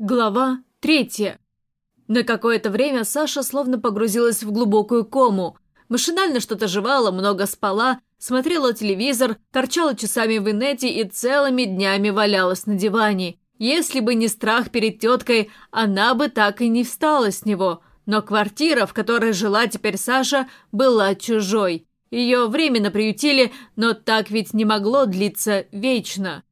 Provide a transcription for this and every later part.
Глава третья. На какое-то время Саша словно погрузилась в глубокую кому. Машинально что-то жевала, много спала, смотрела телевизор, торчала часами в инете и целыми днями валялась на диване. Если бы не страх перед теткой, она бы так и не встала с него. Но квартира, в которой жила теперь Саша, была чужой. Ее временно приютили, но так ведь не могло длиться вечно.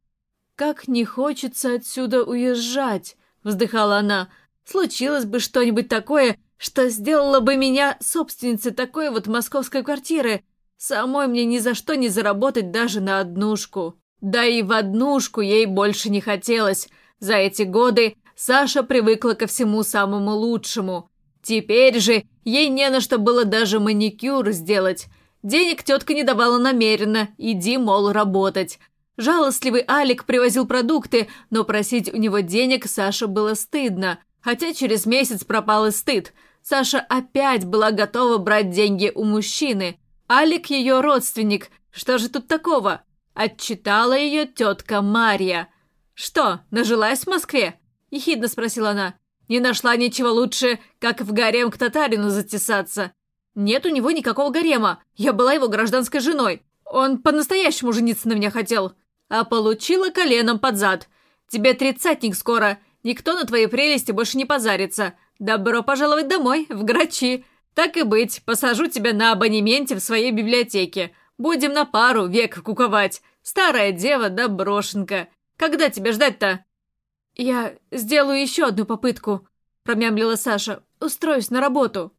«Как не хочется отсюда уезжать!» Вздыхала она. «Случилось бы что-нибудь такое, что сделало бы меня собственницей такой вот московской квартиры. Самой мне ни за что не заработать даже на однушку. Да и в однушку ей больше не хотелось. За эти годы Саша привыкла ко всему самому лучшему. Теперь же ей не на что было даже маникюр сделать. Денег тетка не давала намеренно, иди, мол, работать. Жалостливый Алик привозил продукты, но просить у него денег Саше было стыдно. Хотя через месяц пропал и стыд. Саша опять была готова брать деньги у мужчины. Алик ее родственник. Что же тут такого? Отчитала ее тетка Марья. «Что, нажилась в Москве?» – ехидно спросила она. «Не нашла ничего лучше, как в гарем к татарину затесаться». «Нет у него никакого гарема. Я была его гражданской женой. Он по-настоящему жениться на меня хотел а получила коленом под зад. Тебе тридцатник скоро, никто на твои прелести больше не позарится. Добро пожаловать домой, в грачи. Так и быть, посажу тебя на абонементе в своей библиотеке. Будем на пару век куковать. Старая дева да брошенка. Когда тебя ждать-то?» «Я сделаю еще одну попытку», – промямлила Саша. «Устроюсь на работу».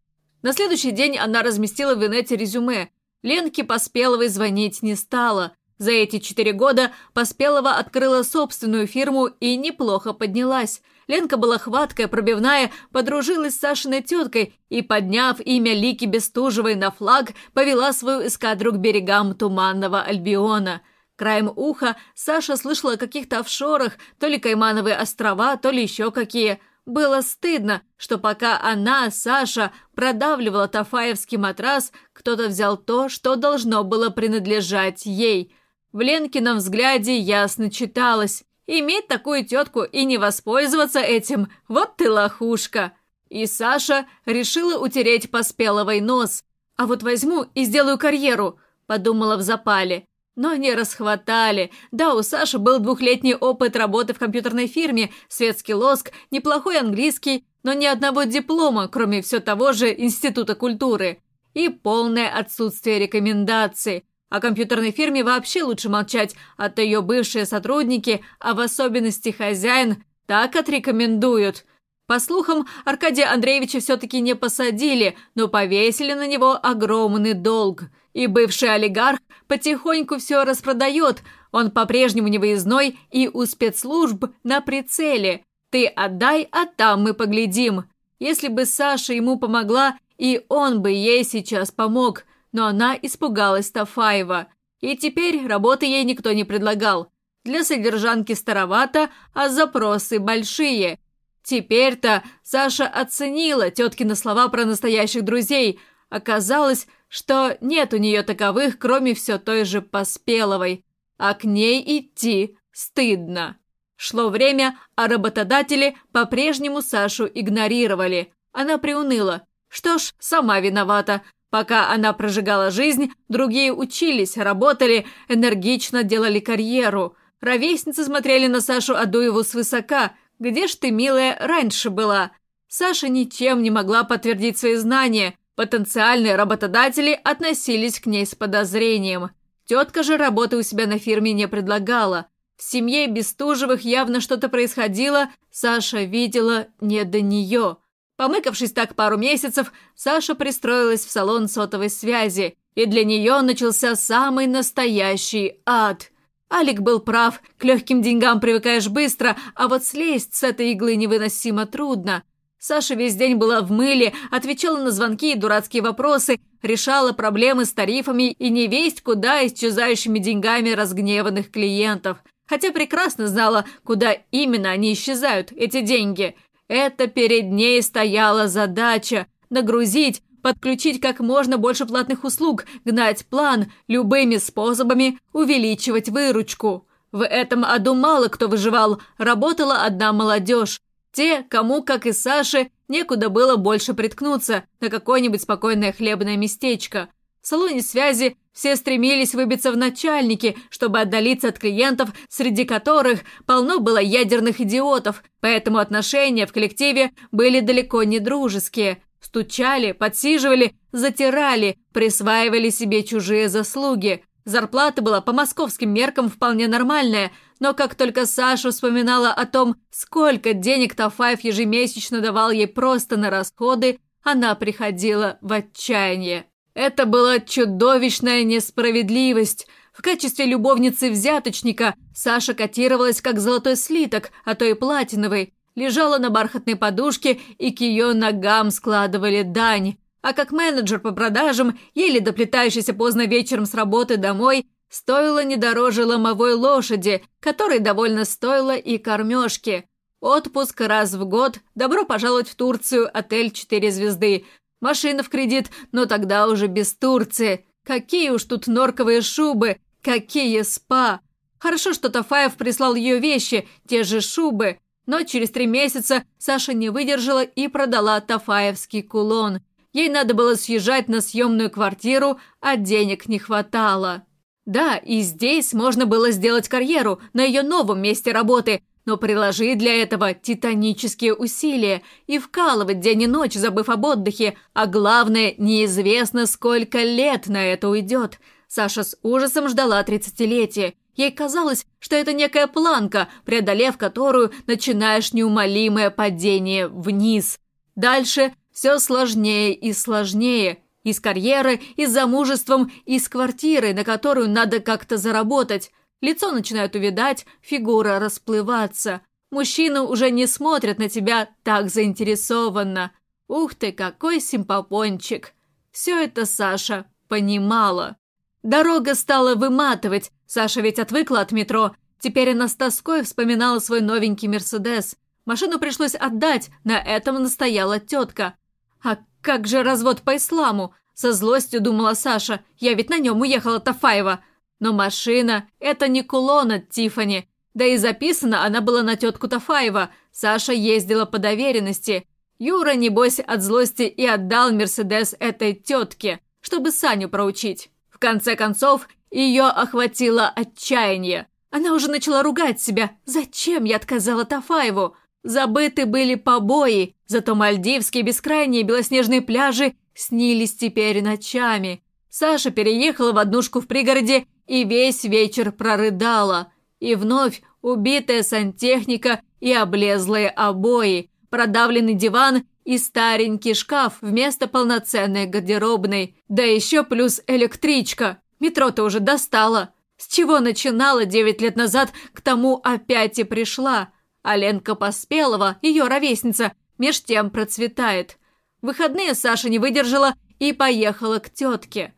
На следующий день она разместила в инете резюме. Ленке Поспеловой звонить не стала. За эти четыре года Поспелова открыла собственную фирму и неплохо поднялась. Ленка была хваткая, пробивная, подружилась с Сашиной теткой и, подняв имя Лики Бестужевой на флаг, повела свою эскадру к берегам Туманного Альбиона. Краем уха Саша слышала о каких-то офшорах, то ли Каймановые острова, то ли еще какие. Было стыдно, что пока она, Саша, продавливала тафаевский матрас, кто-то взял то, что должно было принадлежать ей – в Ленкином взгляде ясно читалось. Иметь такую тетку и не воспользоваться этим, вот ты лохушка. И Саша решила утереть поспеловый нос. А вот возьму и сделаю карьеру, подумала в запале. Но не расхватали. Да, у Саши был двухлетний опыт работы в компьютерной фирме, светский лоск, неплохой английский, но ни одного диплома, кроме все того же Института культуры. И полное отсутствие рекомендаций. О компьютерной фирме вообще лучше молчать, а то ее бывшие сотрудники, а в особенности хозяин, так отрекомендуют. По слухам, Аркадия Андреевича все-таки не посадили, но повесили на него огромный долг. И бывший олигарх потихоньку все распродает, он по-прежнему не выездной и у спецслужб на прицеле. Ты отдай, а там мы поглядим. Если бы Саша ему помогла, и он бы ей сейчас помог – но она испугалась Тафаева. И теперь работы ей никто не предлагал. Для содержанки старовато, а запросы большие. Теперь-то Саша оценила теткины слова про настоящих друзей. Оказалось, что нет у нее таковых, кроме все той же Поспеловой. А к ней идти стыдно. Шло время, а работодатели по-прежнему Сашу игнорировали. Она приуныла. Что ж, сама виновата. Пока она прожигала жизнь, другие учились, работали, энергично делали карьеру. Ровесницы смотрели на Сашу Адуеву свысока. «Где ж ты, милая, раньше была?» Саша ничем не могла подтвердить свои знания. Потенциальные работодатели относились к ней с подозрением. Тетка же работы у себя на фирме не предлагала. В семье Бестужевых явно что-то происходило, Саша видела не до нее. Помыкавшись так пару месяцев, Саша пристроилась в салон сотовой связи, и для нее начался самый настоящий ад. Алик был прав, к легким деньгам привыкаешь быстро, а вот слезть с этой иглы невыносимо трудно. Саша весь день была в мыле, отвечала на звонки и дурацкие вопросы, решала проблемы с тарифами и невесть куда исчезающими деньгами разгневанных клиентов. Хотя прекрасно знала, куда именно они исчезают, эти деньги – это перед ней стояла задача – нагрузить, подключить как можно больше платных услуг, гнать план, любыми способами увеличивать выручку. В этом аду мало кто выживал, работала одна молодежь. Те, кому, как и Саше, некуда было больше приткнуться на какое-нибудь спокойное хлебное местечко. В салоне связи все стремились выбиться в начальники, чтобы отдалиться от клиентов, среди которых полно было ядерных идиотов, поэтому отношения в коллективе были далеко не дружеские. Стучали, подсиживали, затирали, присваивали себе чужие заслуги. Зарплата была по московским меркам вполне нормальная, но как только Саша вспоминала о том, сколько денег Тафаев ежемесячно давал ей просто на расходы, она приходила в отчаяние. Это была чудовищная несправедливость. В качестве любовницы-взяточника Саша котировалась как золотой слиток, а то и платиновый, лежала на бархатной подушке и к ее ногам складывали дань а как менеджер по продажам, еле доплетающийся поздно вечером с работы домой, стоило не дороже ломовой лошади, которой довольно стоило и кормежки. Отпуск раз в год, добро пожаловать в Турцию, отель 4 звезды. Машина в кредит, но тогда уже без Турции. Какие уж тут норковые шубы, какие спа. Хорошо, что Тафаев прислал ее вещи, те же шубы. Но через три месяца Саша не выдержала и продала Тафаевский кулон. Ей надо было съезжать на съемную квартиру, а денег не хватало. Да, и здесь можно было сделать карьеру на ее новом месте работы, но приложить для этого титанические усилия и вкалывать день и ночь, забыв об отдыхе, а главное, неизвестно, сколько лет на это уйдет. Саша с ужасом ждала тридцатилетия. Ей казалось, что это некая планка, преодолев которую начинаешь неумолимое падение вниз. Дальше все сложнее и сложнее. И с карьерой, и с замужеством, и с квартирой, на которую надо как-то заработать. Лицо начинает увядать, фигура расплываться. Мужчины уже не смотрят на тебя так заинтересованно. Ух ты, какой симпопончик. Все это Саша понимала. Дорога стала выматывать. Саша ведь отвыкла от метро. Теперь она с тоской вспоминала свой новенький «Мерседес». Машину пришлось отдать, на этом настояла тетка. «А как же развод по исламу?» Со злостью думала Саша. «Я ведь на нем уехала Тафаева». Но машина – это не кулон от Тифани. Да и записана она была на тетку Тафаева. Саша ездила по доверенности. Юра, небось, от злости и отдал Мерседес этой тетке, чтобы Саню проучить. В конце концов, ее охватило отчаяние. Она уже начала ругать себя. «Зачем я отказала Тафаеву?» Забыты были побои, зато мальдивские бескрайние белоснежные пляжи снились теперь ночами. Саша переехала в однушку в пригороде и весь вечер прорыдала. И вновь убитая сантехника и облезлые обои, продавленный диван и старенький шкаф вместо полноценной гардеробной. Да еще плюс электричка. Метро-то уже достала. С чего начинала девять лет назад, к тому опять и пришла. А Ленка Поспелова, ее ровесница, меж тем процветает. В выходные Саша не выдержала и поехала к тетке.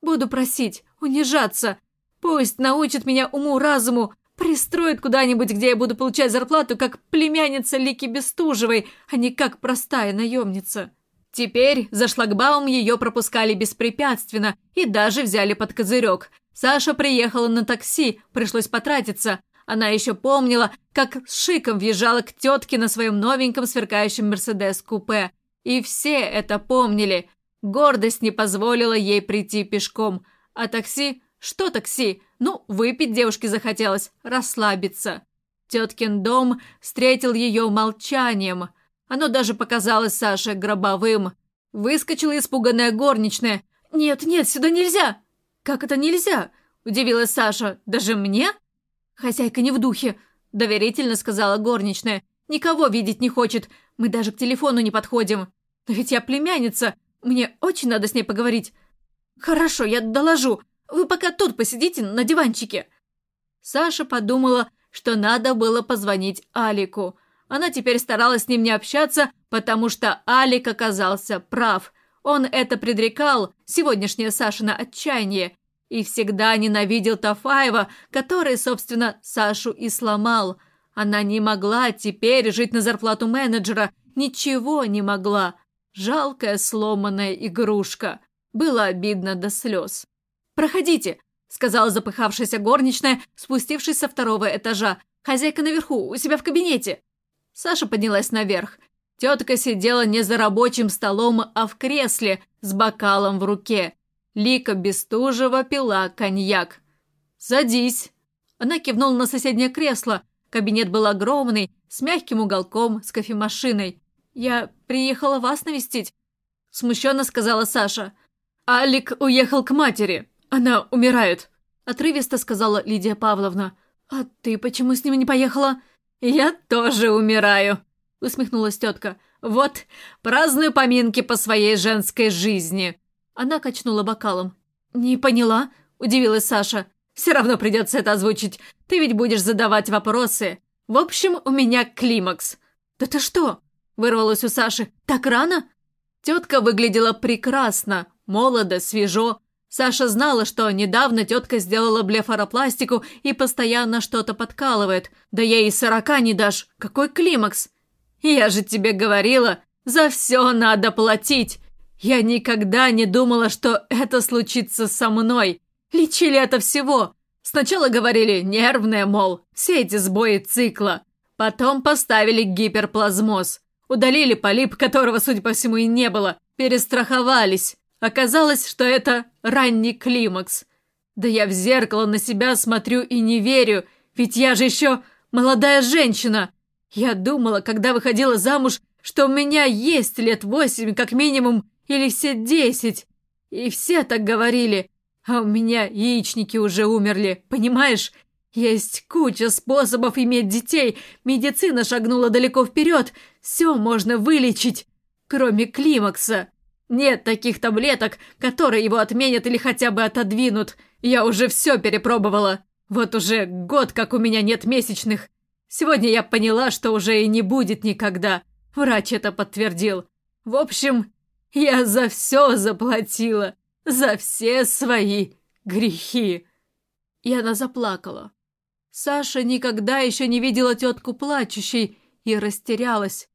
Буду просить, унижаться. Пусть научит меня уму-разуму, пристроит куда-нибудь, где я буду получать зарплату, как племянница Лики Бестужевой, а не как простая наемница. Теперь за шлагбаум ее пропускали беспрепятственно и даже взяли под козырек. Саша приехала на такси, пришлось потратиться, она еще помнила, как с шиком въезжала к тетке на своем новеньком сверкающем Мерседес-купе. И все это помнили. Гордость не позволила ей прийти пешком. А такси? Что такси? Ну, выпить девушке захотелось, расслабиться. Теткин дом встретил ее молчанием. Оно даже показалось Саше гробовым. Выскочила испуганная горничная. «Нет, нет, сюда нельзя!» «Как это нельзя?» – удивилась Саша. «Даже мне?» «Хозяйка не в духе», – доверительно сказала горничная. «Никого видеть не хочет. Мы даже к телефону не подходим. Но ведь я племянница. Мне очень надо с ней поговорить». «Хорошо, я доложу. Вы пока тут посидите на диванчике». Саша подумала, что надо было позвонить Алику. Она теперь старалась с ним не общаться, потому что Алик оказался прав. Он это предрекал, сегодняшнее Сашино отчаяние, и всегда ненавидел Тафаева, который, собственно, Сашу и сломал. Она не могла теперь жить на зарплату менеджера, ничего не могла. Жалкая сломанная игрушка. Было обидно до слез. «Проходите», — сказала запыхавшаяся горничная, спустившись со второго этажа. «Хозяйка наверху, у себя в кабинете». Саша поднялась наверх. Тетка сидела не за рабочим столом, а в кресле с бокалом в руке. Лика Бестужева пила коньяк. «Садись!» Она кивнула на соседнее кресло. Кабинет был огромный, с мягким уголком, с кофемашиной. «Я приехала вас навестить», – смущенно сказала Саша. «Алик уехал к матери. Она умирает», – отрывисто сказала Лидия Павловна. «А ты почему с ним не поехала?» «Я тоже умираю», – усмехнулась тетка. «Вот, праздную поминки по своей женской жизни». Она качнула бокалом. «Не поняла?» – удивилась Саша. «Все равно придется это озвучить. Ты ведь будешь задавать вопросы. В общем, у меня климакс». «Да ты что?» – вырвалось у Саши. «Так рано?» Тетка выглядела прекрасно, молодо, свежо. Саша знала, что недавно тетка сделала блефаропластику и постоянно что-то подкалывает. Да ей и сорока не дашь. Какой климакс? Я же тебе говорила, за все надо платить. Я никогда не думала, что это случится со мной. Лечили это всего. Сначала говорили нервное, мол, все эти сбои цикла. Потом поставили гиперплазмоз. Удалили полип, которого, судя по всему, и не было. Перестраховались. Оказалось, что это ранний климакс. Да я в зеркало на себя смотрю и не верю, ведь я же еще молодая женщина. Я думала, когда выходила замуж, что у меня есть лет восемь как минимум или все десять. И все так говорили. А у меня яичники уже умерли, понимаешь? Есть куча способов иметь детей. Медицина шагнула далеко вперед. Все можно вылечить, кроме климакса. Нет таких таблеток, которые его отменят или хотя бы отодвинут. Я уже все перепробовала. Вот уже год, как у меня нет месячных. Сегодня я поняла, что уже и не будет никогда. Врач это подтвердил. В общем, я за все заплатила. За все свои грехи. И она заплакала. Саша никогда еще не видела тетку плачущей и растерялась.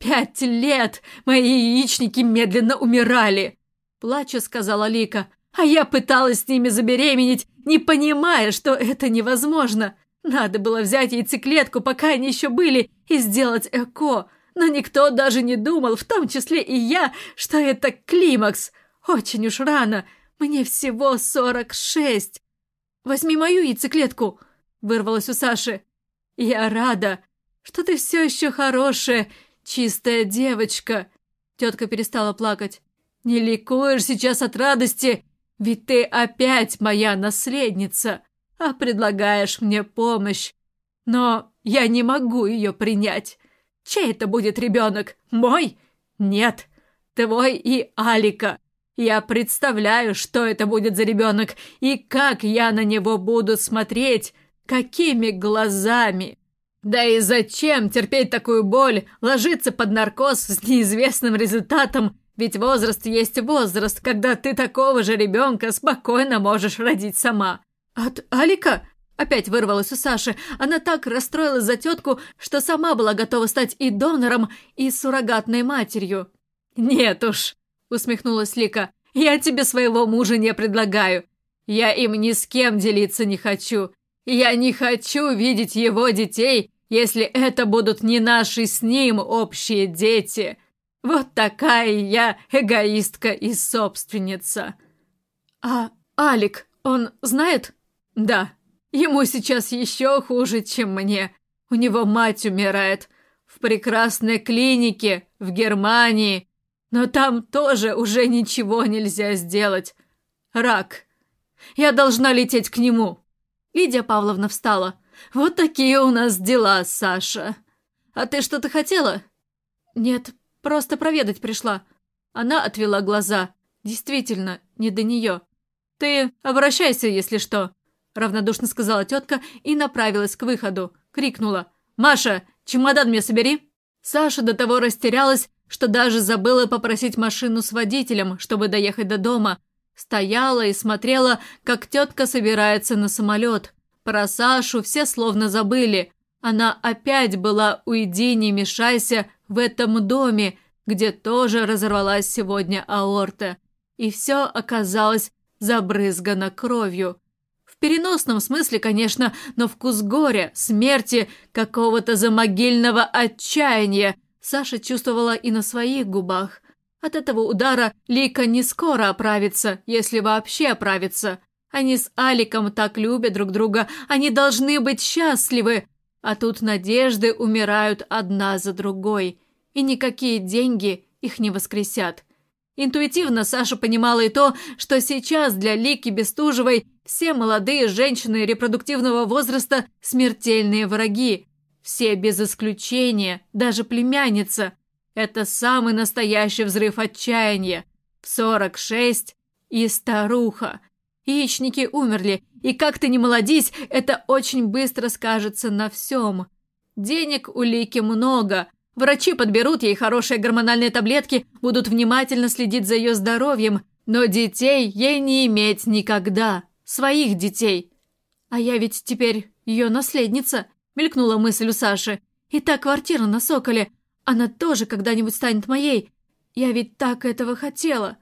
«Пять лет мои яичники медленно умирали!» Плача сказала Лика. «А я пыталась с ними забеременеть, не понимая, что это невозможно. Надо было взять яйцеклетку, пока они еще были, и сделать ЭКО. Но никто даже не думал, в том числе и я, что это климакс. Очень уж рано. Мне всего сорок шесть. Возьми мою яйцеклетку, вырвалась у Саши. Я рада, что ты все еще хорошая «Чистая девочка!» Тетка перестала плакать. «Не ликуешь сейчас от радости, ведь ты опять моя наследница, а предлагаешь мне помощь. Но я не могу ее принять. Чей это будет ребенок? Мой? Нет, твой и Алика. Я представляю, что это будет за ребенок и как я на него буду смотреть, какими глазами. Да и зачем терпеть такую боль, ложиться под наркоз с неизвестным результатом, ведь возраст есть возраст, когда ты такого же ребенка спокойно можешь родить сама. От Алика? Опять вырвалась у Саши. Она так расстроилась за тетку, что сама была готова стать и донором, и суррогатной матерью. «Нет уж», — усмехнулась Лика, — «я тебе своего мужа не предлагаю. Я им ни с кем делиться не хочу. Я не хочу видеть его детей, если это будут не наши с ним общие дети. Вот такая я эгоистка и собственница. А Алик, он знает? Да. Ему сейчас еще хуже, чем мне. У него мать умирает. В прекрасной клинике в Германии. Но там тоже уже ничего нельзя сделать. Рак. Я должна лететь к нему. Лидия Павловна встала. «Вот такие у нас дела, Саша. А ты что-то хотела?» «Нет, просто проведать пришла». Она отвела глаза. «Действительно, не до нее». «Ты обращайся, если что», — равнодушно сказала тетка и направилась к выходу. Крикнула. «Маша, чемодан мне собери!» Саша до того растерялась, что даже забыла попросить машину с водителем, чтобы доехать до дома, Стояла и смотрела, как тетка собирается на самолет. Про Сашу все словно забыли. Она опять была «Уйди, не мешайся» в этом доме, где тоже разорвалась сегодня аорта. И все оказалось забрызгано кровью. В переносном смысле, конечно, но вкус горя, смерти, какого-то замогильного отчаяния Саша чувствовала и на своих губах. От этого удара Лика не скоро оправится, если вообще оправится. Они с Аликом так любят друг друга, они должны быть счастливы. А тут надежды умирают одна за другой. И никакие деньги их не воскресят. Интуитивно Саша понимала и то, что сейчас для Лики Бестужевой все молодые женщины репродуктивного возраста – смертельные враги. Все без исключения, даже племянница. Это самый настоящий взрыв отчаяния. В 46 и старуха. Яичники умерли, и как ты не молодись, это очень быстро скажется на всем. Денег у Лики много – Врачи подберут ей хорошие гормональные таблетки, будут внимательно следить за ее здоровьем, но детей ей не иметь никогда. Своих детей. А я ведь теперь ее наследница, мелькнула мысль у Саши. И та квартира на Соколе, она тоже когда-нибудь станет моей. Я ведь так этого хотела.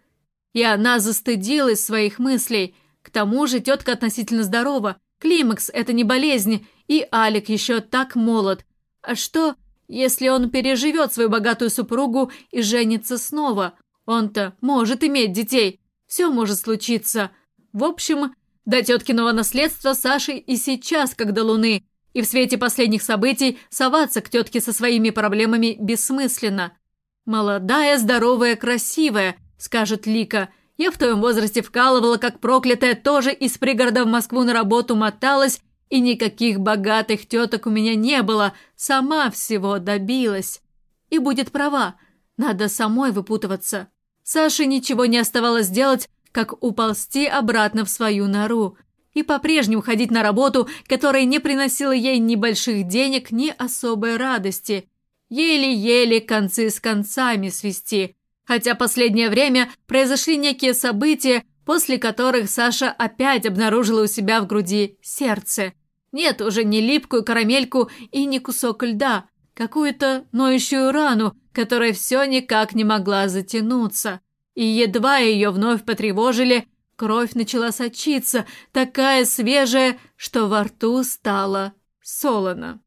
И она застыдилась своих мыслей. К тому же тетка относительно здорова. Климакс – это не болезнь, и Алик еще так молод. А что, если он переживет свою богатую супругу и женится снова, он-то может иметь детей. Все может случиться. В общем, до теткиного наследства Саши и сейчас, до луны. И в свете последних событий соваться к тетке со своими проблемами бессмысленно. «Молодая, здоровая, красивая», – скажет Лика. «Я в твоем возрасте вкалывала, как проклятая, тоже из пригорода в Москву на работу моталась и никаких богатых теток у меня не было, сама всего добилась. И будет права, надо самой выпутываться. Саше ничего не оставалось делать, как уползти обратно в свою нору и по-прежнему ходить на работу, которая не приносила ей ни больших денег, ни особой радости. Еле-еле концы с концами свести. Хотя последнее время произошли некие события, после которых Саша опять обнаружила у себя в груди сердце. Нет, уже не липкую карамельку и не кусок льда, какую-то ноющую рану, которая все никак не могла затянуться. И едва ее вновь потревожили, кровь начала сочиться, такая свежая, что во рту стало солоно.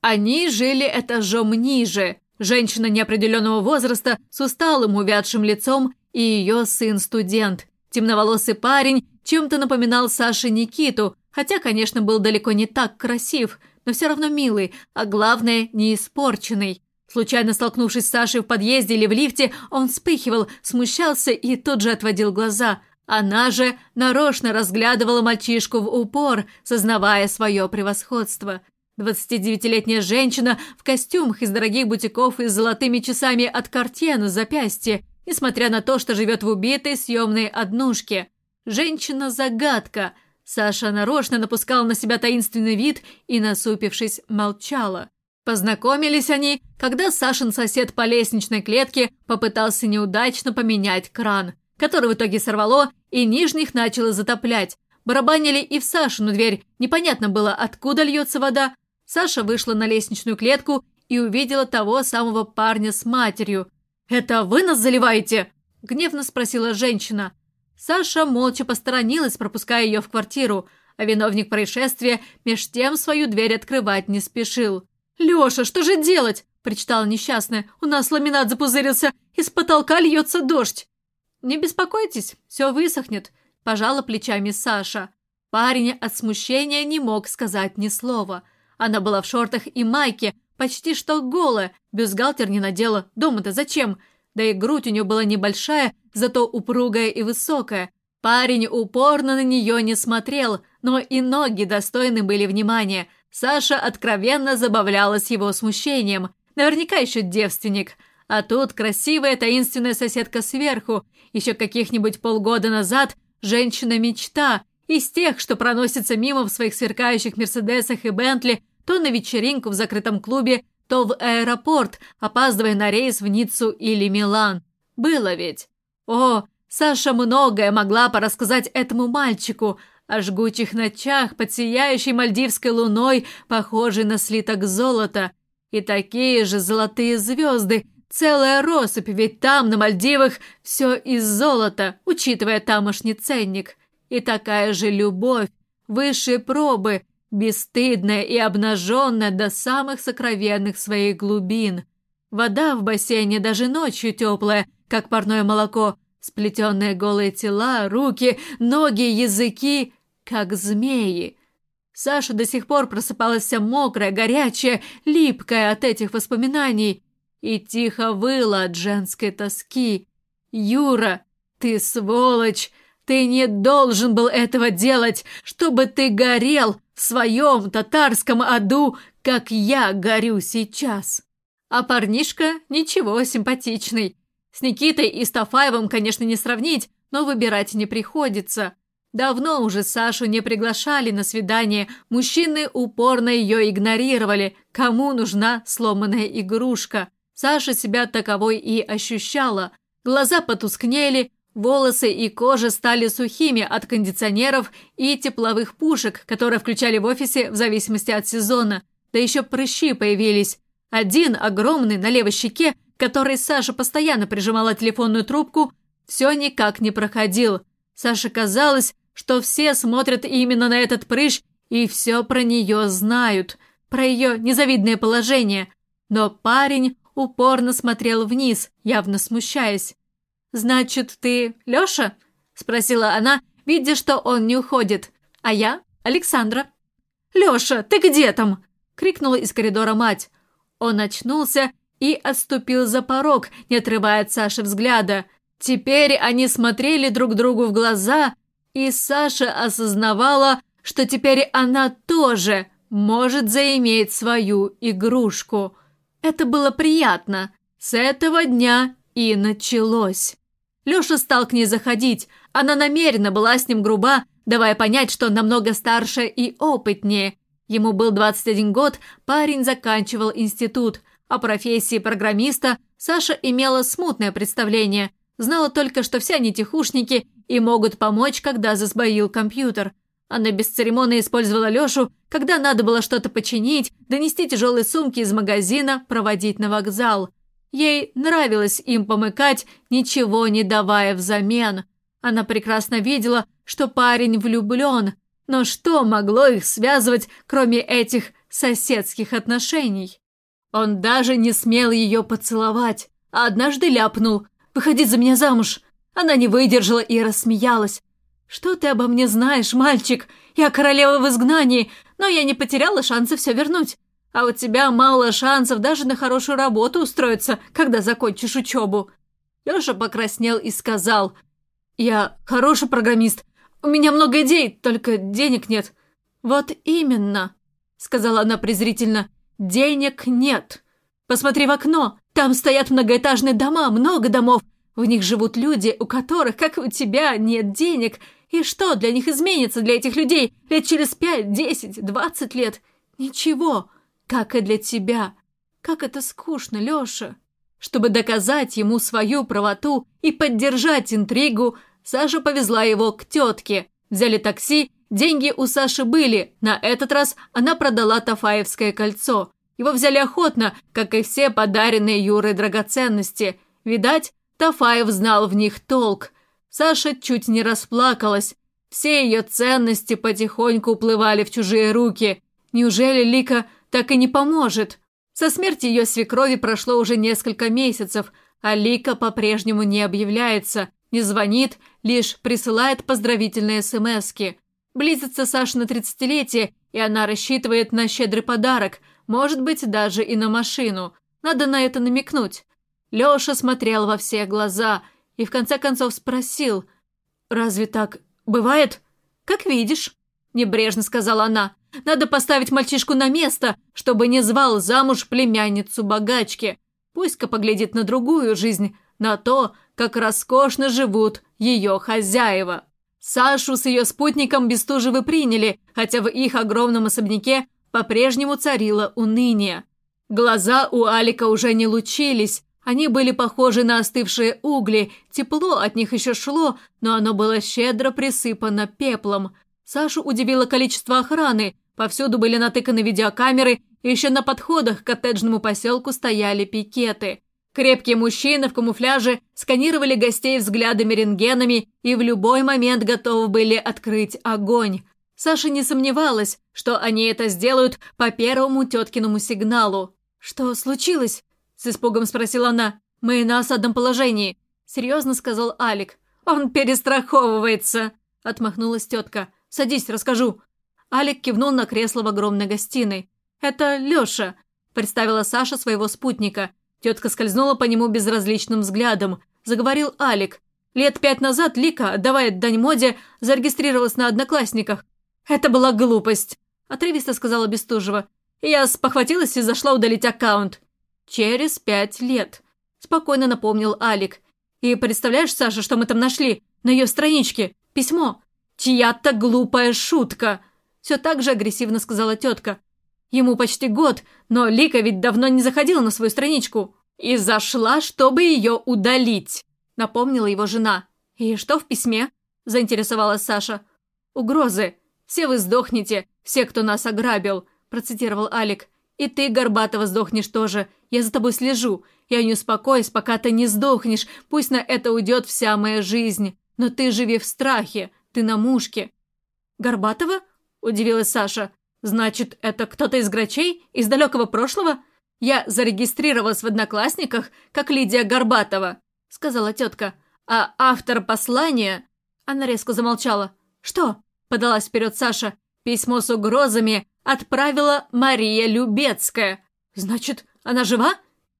Они жили этажом ниже. Женщина неопределенного возраста с усталым увядшим лицом и ее сын-студент. Темноволосый парень чем-то напоминал Саше Никиту, Хотя, конечно, был далеко не так красив, но все равно милый, а главное, не испорченный. Случайно столкнувшись с Сашей в подъезде или в лифте, он вспыхивал, смущался и тут же отводил глаза. Она же нарочно разглядывала мальчишку в упор, сознавая свое превосходство. 29-летняя женщина в костюмах из дорогих бутиков и с золотыми часами от Cartier на запястье, несмотря на то, что живет в убитой съемной однушке. Женщина-загадка – Саша нарочно напускал на себя таинственный вид и, насупившись, молчала. Познакомились они, когда Сашин сосед по лестничной клетке попытался неудачно поменять кран, который в итоге сорвало и нижних начало затоплять. Барабанили и в Сашину дверь, непонятно было, откуда льется вода. Саша вышла на лестничную клетку и увидела того самого парня с матерью. «Это вы нас заливаете?» – гневно спросила женщина. Саша молча посторонилась, пропуская ее в квартиру, а виновник происшествия меж тем свою дверь открывать не спешил. «Леша, что же делать?» – причитала несчастная. «У нас ламинат запузырился, из потолка льется дождь». «Не беспокойтесь, все высохнет», – пожала плечами Саша. Парень от смущения не мог сказать ни слова. Она была в шортах и майке, почти что голая, бюстгальтер не надела, дома-то зачем? Да и грудь у нее была небольшая, зато упругая и высокая. Парень упорно на нее не смотрел, но и ноги достойны были внимания. Саша откровенно забавлялась его смущением. Наверняка еще девственник. А тут красивая таинственная соседка сверху. Еще каких-нибудь полгода назад женщина-мечта. Из тех, что проносится мимо в своих сверкающих Мерседесах и Бентли, то на вечеринку в закрытом клубе, то в аэропорт, опаздывая на рейс в Ниццу или Милан. Было ведь. О, Саша многое могла порассказать этому мальчику о жгучих ночах под сияющей мальдивской луной, похожей на слиток золота. И такие же золотые звезды, целая россыпь, ведь там, на Мальдивах, все из золота, учитывая тамошний ценник. И такая же любовь, высшей пробы, бесстыдная и обнаженная до самых сокровенных своих глубин. Вода в бассейне даже ночью теплая, как парное молоко, сплетенные голые тела, руки, ноги, языки, как змеи. Саша до сих пор просыпалась вся мокрая, горячая, липкая от этих воспоминаний и тихо выла от женской тоски. «Юра, ты сволочь! Ты не должен был этого делать, чтобы ты горел в своем татарском аду, как я горю сейчас!» А парнишка ничего, симпатичный. С Никитой и Стафаевым, конечно, не сравнить, но выбирать не приходится. Давно уже Сашу не приглашали на свидание, мужчины упорно ее игнорировали. Кому нужна сломанная игрушка? Саша себя таковой и ощущала. Глаза потускнели, волосы и кожа стали сухими от кондиционеров и тепловых пушек, которые включали в офисе в зависимости от сезона. Да еще прыщи появились. Один огромный на левой щеке, который Саша постоянно прижимала телефонную трубку, все никак не проходил. Саше казалось, что все смотрят именно на этот прыщ и все про нее знают, про ее незавидное положение. Но парень упорно смотрел вниз, явно смущаясь. «Значит, ты Лёша?» – спросила она, видя, что он не уходит. «А я Александра». «Лёша, ты где там?» – крикнула из коридора мать. Он очнулся и отступил за порог, не отрывая от Саши взгляда. Теперь они смотрели друг другу в глаза, и Саша осознавала, что теперь она тоже может заиметь свою игрушку – это было приятно. С этого дня и началось. Лёша стал к ней заходить. Она намеренно была с ним груба, давая понять, что он намного старше и опытнее. Ему был 21 год, парень заканчивал институт. О профессии программиста Саша имела смутное представление. Знала только, что все они тихушники и могут помочь, когда засбоил компьютер – она бесцеремонно использовала Лешу, когда надо было что-то починить, донести тяжелые сумки из магазина, проводить на вокзал. Ей нравилось им помыкать, ничего не давая взамен. Она прекрасно видела, что парень влюблен, но что могло их связывать, кроме этих соседских отношений? Он даже не смел ее поцеловать, а однажды ляпнул «Выходи за меня замуж!» Она не выдержала и рассмеялась. «Что ты обо мне знаешь, мальчик? Я королева в изгнании, но я не потеряла шанса все вернуть. А у тебя мало шансов даже на хорошую работу устроиться, когда закончишь учебу». Леша покраснел и сказал, «Я хороший программист. У меня много идей, только денег нет». «Вот именно», — сказала она презрительно, «денег нет. Посмотри в окно, там стоят многоэтажные дома, много домов. В них живут люди, у которых, как у тебя, нет денег, и что для них изменится, для этих людей, лет через пять, десять, двадцать лет? Ничего, как и для тебя. Как это скучно, Лёша. Чтобы доказать ему свою правоту и поддержать интригу, Саша повезла его к тетке. Взяли такси, деньги у Саши были, на этот раз она продала Тафаевское кольцо. Его взяли охотно, как и все подаренные Юрой драгоценности. Видать, Тафаев знал в них толк – Саша чуть не расплакалась. Все ее ценности потихоньку уплывали в чужие руки. Неужели Лика так и не поможет? Со смерти ее свекрови прошло уже несколько месяцев, а Лика по-прежнему не объявляется, не звонит, лишь присылает поздравительные смски. Близится Саша на тридцатилетие, и она рассчитывает на щедрый подарок, может быть, даже и на машину. Надо на это намекнуть. Леша смотрел во все глаза – и в конце концов спросил, «Разве так бывает?» «Как видишь», – небрежно сказала она, «надо поставить мальчишку на место, чтобы не звал замуж племянницу богачки. Пусть-ка поглядит на другую жизнь, на то, как роскошно живут ее хозяева». Сашу с ее спутником Бестужевы приняли, хотя в их огромном особняке по-прежнему царило уныние. Глаза у Алика уже не лучились, они были похожи на остывшие угли, тепло от них еще шло, но оно было щедро присыпано пеплом. Сашу удивило количество охраны, повсюду были натыканы видеокамеры, и еще на подходах к коттеджному поселку стояли пикеты. Крепкие мужчины в камуфляже сканировали гостей взглядами рентгенами и в любой момент готовы были открыть огонь. Саша не сомневалась, что они это сделают по первому теткиному сигналу. «Что случилось?» – с испугом спросила она. «Мы на осадном положении», – серьезно сказал Алик. «Он перестраховывается», – отмахнулась тетка. «Садись, расскажу». Алик кивнул на кресло в огромной гостиной. «Это Леша», – представила Саша своего спутника. Тетка скользнула по нему безразличным взглядом. Заговорил Алик. Лет пять назад Лика, отдавая дань моде, зарегистрировалась на Одноклассниках. «Это была глупость», – отрывисто сказала Бестужева. Я спохватилась и зашла удалить аккаунт. «Через пять лет», – спокойно напомнил Алик. «И представляешь, Саша, что мы там нашли? На ее страничке. Письмо. Чья-то глупая шутка», – все так же агрессивно сказала тетка. Ему почти год, но Лика ведь давно не заходила на свою страничку. И зашла, чтобы ее удалить, напомнила его жена. «И что в письме?» – заинтересовалась Саша. «Угрозы. Все вы сдохнете, все, кто нас ограбил», – процитировал Алик. «И ты, Горбатова, сдохнешь тоже. Я за тобой слежу. Я не успокоюсь, пока ты не сдохнешь. Пусть на это уйдет вся моя жизнь. Но ты живи в страхе. Ты на мушке». «Горбатова?» – удивилась Саша. «Значит, это кто-то из грачей? Из далекого прошлого?» «Я зарегистрировалась в Одноклассниках, как Лидия Горбатова», – сказала тетка. «А автор послания...» Она резко замолчала. «Что?» – подалась вперед Саша. «Письмо с угрозами отправила Мария Любецкая. Значит, она жива?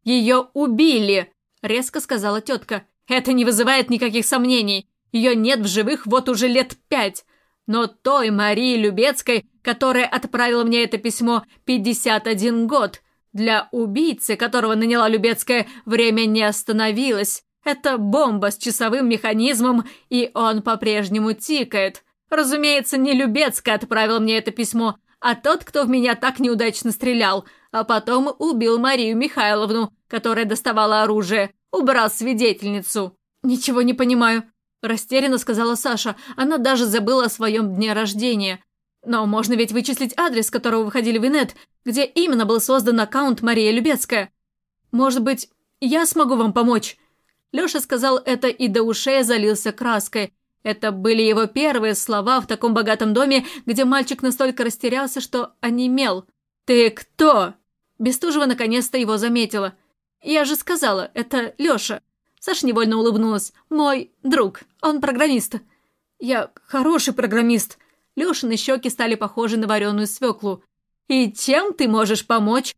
Ее убили!» – резко сказала тетка. «Это не вызывает никаких сомнений. Ее нет в живых вот уже лет пять. Но той Марии Любецкой, которая отправила мне это письмо, 51 год. Для убийцы, которого наняла Любецкая, время не остановилось. Это бомба с часовым механизмом, и он по-прежнему тикает. Разумеется, не Любецкая отправила мне это письмо, а тот, кто в меня так неудачно стрелял, а потом убил Марию Михайловну, которая доставала оружие, убрал свидетельницу. «Ничего не понимаю», Растерянно сказала Саша. Она даже забыла о своем дне рождения. Но можно ведь вычислить адрес, с которого выходили в инет, где именно был создан аккаунт Мария Любецкая. Может быть, я смогу вам помочь?» Лёша сказал это и до ушей залился краской. Это были его первые слова в таком богатом доме, где мальчик настолько растерялся, что онемел. «Ты кто?» Бестужева наконец-то его заметила. «Я же сказала, это Лёша. Саша невольно улыбнулась. «Мой друг. Он программист». «Я хороший программист». Лешины щеки стали похожи на вареную свеклу. «И чем ты можешь помочь?»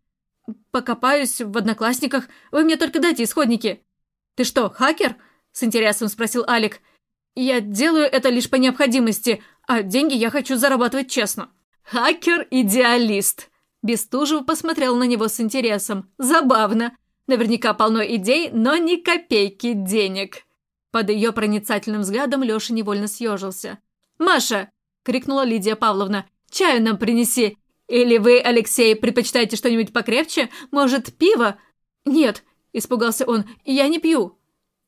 «Покопаюсь в одноклассниках. Вы мне только дайте исходники». «Ты что, хакер?» – с интересом спросил Алик. «Я делаю это лишь по необходимости, а деньги я хочу зарабатывать честно». «Хакер-идеалист!» Бестужев посмотрел на него с интересом. «Забавно. Наверняка полно идей, но ни копейки денег. Под ее проницательным взглядом Леша невольно съежился. «Маша!» – крикнула Лидия Павловна. «Чаю нам принеси! Или вы, Алексей, предпочитаете что-нибудь покрепче? Может, пиво?» «Нет», – испугался он, – «я не пью».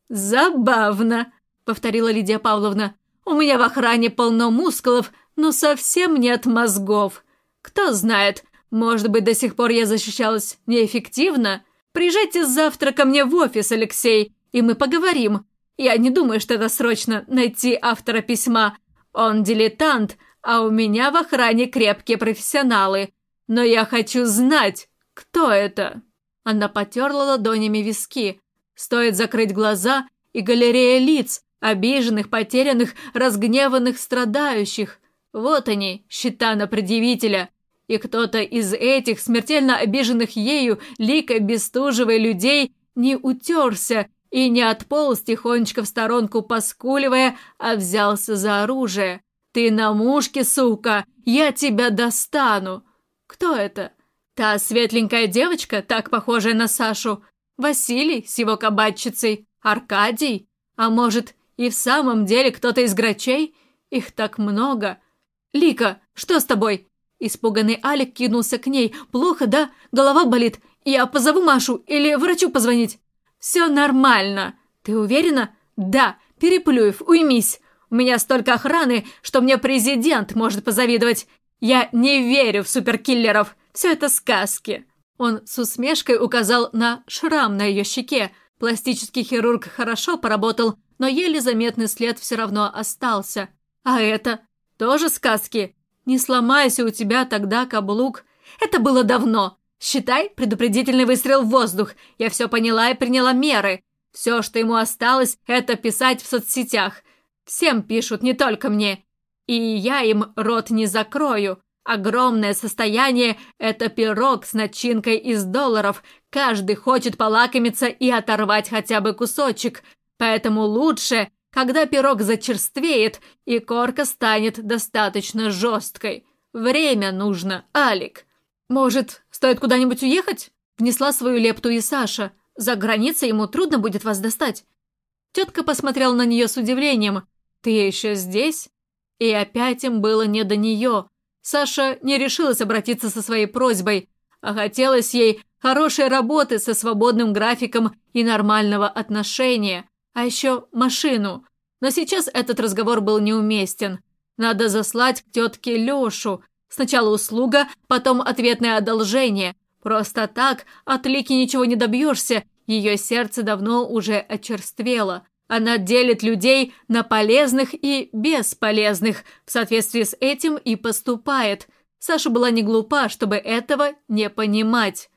«Забавно», – повторила Лидия Павловна. «У меня в охране полно мускулов, но совсем нет мозгов. Кто знает, может быть, до сих пор я защищалась неэффективно?» Приезжайте завтра ко мне в офис, Алексей, и мы поговорим. Я не думаю, что это срочно найти автора письма. Он дилетант, а у меня в охране крепкие профессионалы. Но я хочу знать, кто это». Она потерла ладонями виски. Стоит закрыть глаза, и галерея лиц, обиженных, потерянных, разгневанных, страдающих. Вот они, счета на предъявителя. И кто-то из этих смертельно обиженных ею лика Бестужевой людей не утерся и не отполз тихонечко в сторонку, поскуливая, а взялся за оружие. «Ты на мушке, сука! Я тебя достану!» «Кто это?» «Та светленькая девочка, так похожая на Сашу. Василий с его кабачицей. Аркадий? А может, и в самом деле кто-то из грачей? Их так много. Лика, что с тобой? Испуганный Алик кинулся к ней. «Плохо, да? Голова болит. Я позову Машу или врачу позвонить?» «Все нормально. Ты уверена?» «Да. Переплюев, уймись. У меня столько охраны, что мне президент может позавидовать. Я не верю в суперкиллеров. Все это сказки». Он с усмешкой указал на шрам на ее щеке. Пластический хирург хорошо поработал, но еле заметный след все равно остался. «А это? Тоже сказки?» Не сломайся у тебя тогда каблук. Это было давно. Считай, предупредительный выстрел в воздух. Я все поняла и приняла меры. Все, что ему осталось, это писать в соцсетях. Всем пишут, не только мне. И я им рот не закрою. Огромное состояние – это пирог с начинкой из долларов. Каждый хочет полакомиться и оторвать хотя бы кусочек. Поэтому лучше, когда пирог зачерствеет и корка станет достаточно жесткой. Время нужно, Алик. Может, стоит куда-нибудь уехать? Внесла свою лепту и Саша. За границей ему трудно будет вас достать. Тетка посмотрела на нее с удивлением. «Ты еще здесь?» И опять им было не до нее. Саша не решилась обратиться со своей просьбой, а хотелось ей хорошей работы со свободным графиком и нормального отношения, а еще машину. Но сейчас этот разговор был неуместен. Надо заслать к тетке Лешу. Сначала услуга, потом ответное одолжение. Просто так от Лики ничего не добьешься, ее сердце давно уже очерствело. Она делит людей на полезных и бесполезных, в соответствии с этим и поступает. Саша была не глупа, чтобы этого не понимать.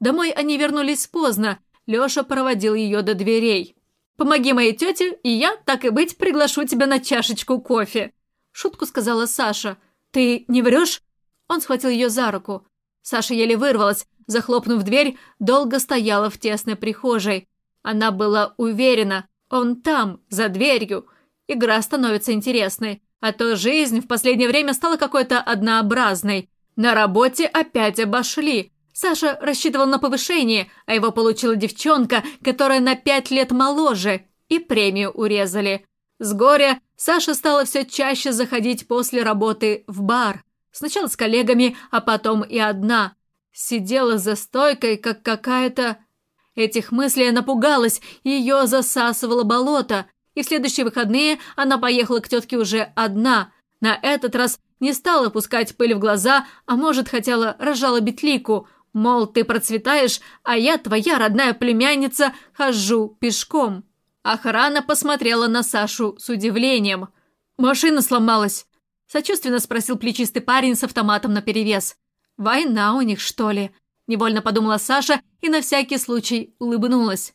Домой они вернулись поздно, Леша проводил ее до дверей. «Помоги моей тете, и я, так и быть, приглашу тебя на чашечку кофе», шутку сказала Саша. «Ты не врешь?» Он схватил ее за руку. Саша еле вырвалась, захлопнув дверь, долго стояла в тесной прихожей. Она была уверена, он там, за дверью. Игра становится интересной. А то жизнь в последнее время стала какой-то однообразной. На работе опять обошли. Саша рассчитывал на повышение, а его получила девчонка, которая на пять лет моложе, и премию урезали. С горя Саша стала все чаще заходить после работы в бар. Сначала с коллегами, а потом и одна. Сидела за стойкой, как какая-то Этих мыслей напугалась, ее засасывало болото, и в следующие выходные она поехала к тетке уже одна. На этот раз не стала пускать пыль в глаза, а может, хотела разжалобить Лику, мол, ты процветаешь, а я, твоя родная племянница, хожу пешком. Охрана посмотрела на Сашу с удивлением. «Машина сломалась», – сочувственно спросил плечистый парень с автоматом наперевес. «Война у них, что ли?» Невольно подумала Саша и на всякий случай улыбнулась.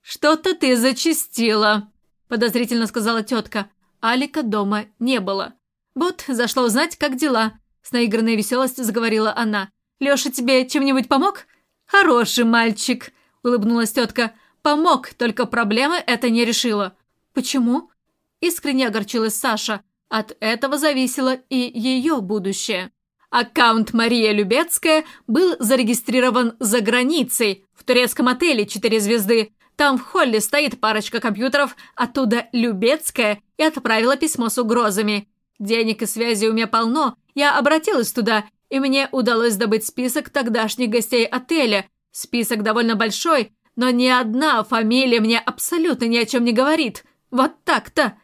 «Что-то ты зачистила», – подозрительно сказала тетка. Алика дома не было. «Вот, зашла узнать, как дела», – с наигранной веселостью заговорила она. «Леша тебе чем-нибудь помог?» «Хороший мальчик», – улыбнулась тетка. «Помог, только проблемы это не решила». «Почему?» Искренне огорчилась Саша. От этого зависело и ее будущее. Аккаунт Мария Любецкая был зарегистрирован за границей, в турецком отеле «Четыре звезды». Там в холле стоит парочка компьютеров, оттуда Любецкая и отправила письмо с угрозами. Денег и связи у меня полно, я обратилась туда, и мне удалось добыть список тогдашних гостей отеля. Список довольно большой, но ни одна фамилия мне абсолютно ни о чем не говорит. Вот так-то.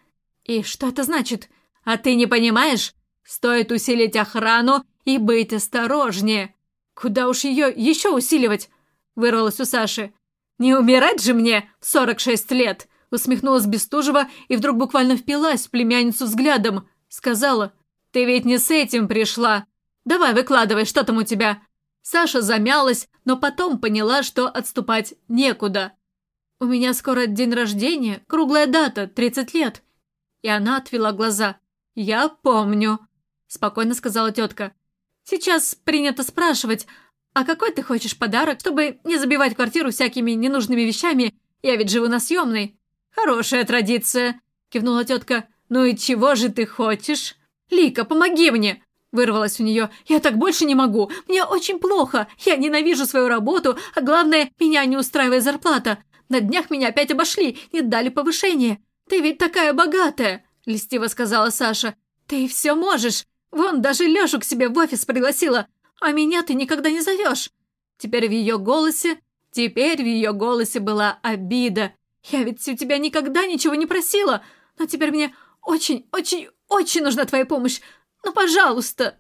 И что это значит? А ты не понимаешь? Стоит усилить охрану и быть осторожнее. Куда уж ее еще усиливать? Вырвалось у Саши. Не умирать же мне в 46 лет! Усмехнулась Бестужева и вдруг буквально впилась в племянницу взглядом. Сказала, ты ведь не с этим пришла. Давай выкладывай, что там у тебя. Саша замялась, но потом поняла, что отступать некуда. «У меня скоро день рождения, круглая дата, 30 лет». И она отвела глаза. «Я помню», – спокойно сказала тетка. Сейчас принято спрашивать, а какой ты хочешь подарок, чтобы не забивать квартиру всякими ненужными вещами? Я ведь живу на съемной. Хорошая традиция, кивнула тетка. Ну и чего же ты хочешь? Лика, помоги мне! Вырвалась у нее. «Я так больше не могу. Мне очень плохо. Я ненавижу свою работу, а главное, меня не устраивает зарплата. На днях меня опять обошли, не дали повышения. Ты ведь такая богатая!» – льстиво сказала Саша. «Ты все можешь. Вон, даже Лёшу к себе в офис пригласила, а меня ты никогда не зовешь. Теперь в ее голосе, теперь в ее голосе была обида. Я ведь у тебя никогда ничего не просила, но теперь мне очень, очень, очень нужна твоя помощь. Ну, пожалуйста.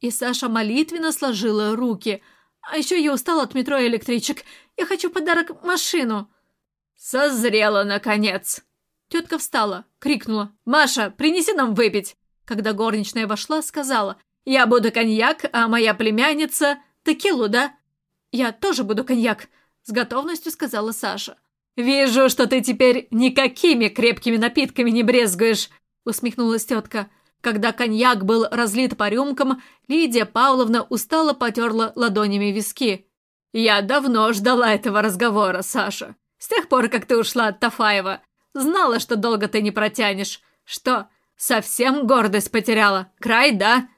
И Саша молитвенно сложила руки. А еще я устала от метро и электричек. Я хочу подарок машину. Созрела, наконец. Тетка встала, крикнула. «Маша, принеси нам выпить!» Когда горничная вошла, сказала, «Я буду коньяк, а моя племянница – текилу, да?» «Я тоже буду коньяк», – с готовностью сказала Саша. «Вижу, что ты теперь никакими крепкими напитками не брезгуешь», – усмехнулась тетка. Когда коньяк был разлит по рюмкам, Лидия Павловна устало потерла ладонями виски. «Я давно ждала этого разговора, Саша. С тех пор, как ты ушла от Тафаева. Знала, что долго ты не протянешь. Что, совсем гордость потеряла? Край, да?»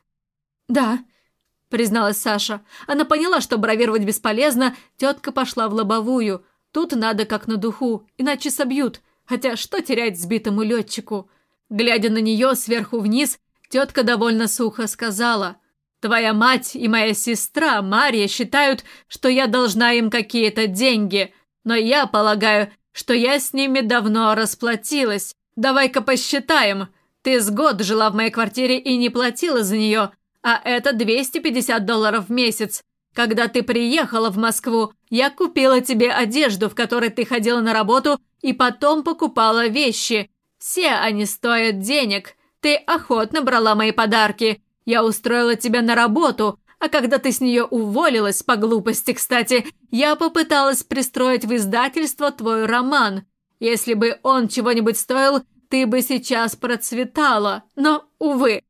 «Да», — призналась Саша. Она поняла, что бравировать бесполезно, тетка пошла в лобовую. Тут надо как на духу, иначе собьют. Хотя что терять сбитому летчику? Глядя на нее сверху вниз, тетка довольно сухо сказала. «Твоя мать и моя сестра Мария считают, что я должна им какие-то деньги, но я полагаю, что я с ними давно расплатилась. Давай-ка посчитаем. Ты с год жила в моей квартире и не платила за нее, а это 250 долларов в месяц. Когда ты приехала в Москву, я купила тебе одежду, в которой ты ходила на работу, и потом покупала вещи. Все они стоят денег. Ты охотно брала мои подарки. Я устроила тебя на работу, а когда ты с нее уволилась, по глупости, кстати, я попыталась пристроить в издательство твой роман. Если бы он чего-нибудь стоил, ты бы сейчас процветала. Но, увы.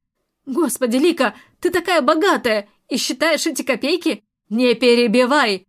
Господи, Лика, ты такая богатая и считаешь эти копейки? Не перебивай.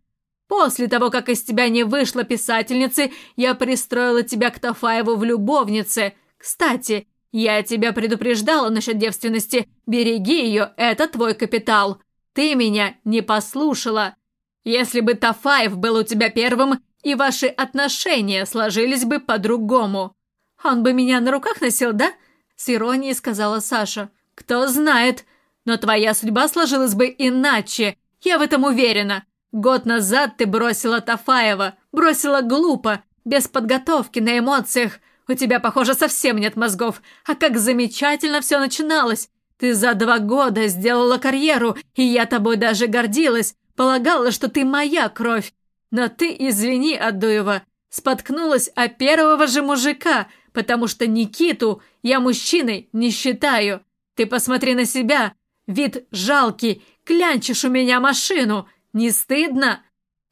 После того, как из тебя не вышла писательницы, я пристроила тебя к Тафаеву в любовнице. Кстати, я тебя предупреждала насчет девственности. Береги ее, это твой капитал. Ты меня не послушала. Если бы Тафаев был у тебя первым, и ваши отношения сложились бы по-другому. Он бы меня на руках носил, да? С иронией сказала Саша. Кто знает. Но твоя судьба сложилась бы иначе. Я в этом уверена. Год назад ты бросила Тафаева. Бросила глупо, без подготовки, на эмоциях. У тебя, похоже, совсем нет мозгов. А как замечательно все начиналось. Ты за два года сделала карьеру, и я тобой даже гордилась. Полагала, что ты моя кровь. Но ты, извини, Адуева, споткнулась о первого же мужика, потому что Никиту я мужчиной не считаю. Ты посмотри на себя. Вид жалкий, клянчишь у меня машину. Не стыдно?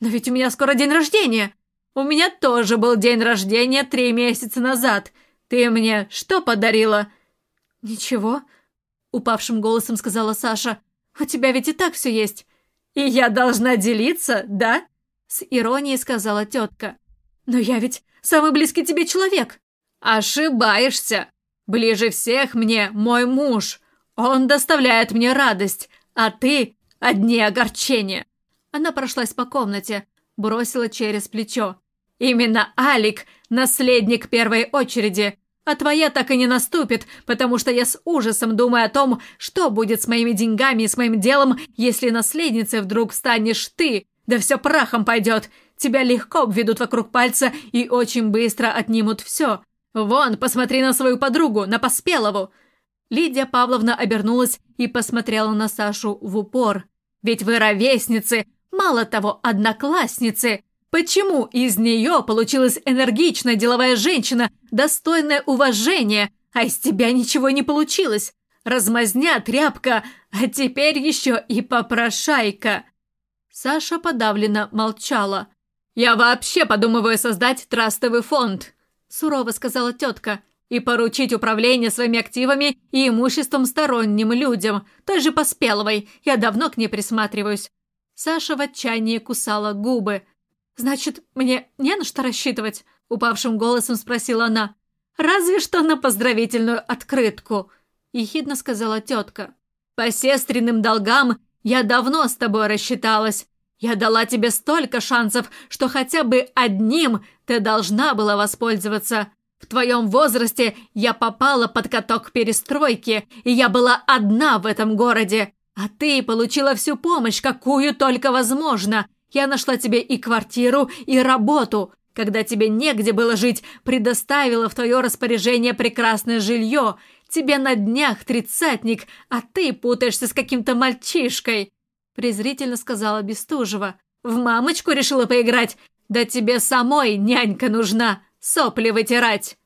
Но ведь у меня скоро день рождения. У меня тоже был день рождения три месяца назад. Ты мне что подарила?» «Ничего», — упавшим голосом сказала Саша. «У тебя ведь и так все есть». «И я должна делиться, да?» С иронией сказала тетка. «Но я ведь самый близкий тебе человек». «Ошибаешься. Ближе всех мне мой муж. Он доставляет мне радость, а ты — одни огорчения». Она прошлась по комнате, бросила через плечо. «Именно Алик — наследник первой очереди, а твоя так и не наступит, потому что я с ужасом думаю о том, что будет с моими деньгами и с моим делом, если наследницей вдруг станешь ты. Да все прахом пойдет. Тебя легко обведут вокруг пальца и очень быстро отнимут все. Вон, посмотри на свою подругу, на Поспелову». Лидия Павловна обернулась и посмотрела на Сашу в упор. «Ведь вы ровесницы, мало того, одноклассницы. Почему из нее получилась энергичная деловая женщина, достойная уважения, а из тебя ничего не получилось? Размазня, тряпка, а теперь еще и попрошайка!» Саша подавленно молчала. «Я вообще подумываю создать трастовый фонд», – сурово сказала тетка, «и поручить управление своими активами и имуществом сторонним людям, той же Поспеловой, я давно к ней присматриваюсь». Саша в отчаянии кусала губы. «Значит, мне не на что рассчитывать?» – упавшим голосом спросила она. «Разве что на поздравительную открытку», – ехидно сказала тетка. «По сестренным долгам я давно с тобой рассчиталась. Я дала тебе столько шансов, что хотя бы одним ты должна была воспользоваться. В твоем возрасте я попала под каток перестройки, и я была одна в этом городе. А ты получила всю помощь, какую только возможно. Я нашла тебе и квартиру, и работу. Когда тебе негде было жить, предоставила в твое распоряжение прекрасное жилье. Тебе на днях тридцатник, а ты путаешься с каким-то мальчишкой», – презрительно сказала Бестужева. «В мамочку решила поиграть? Да тебе самой нянька нужна, сопли вытирать».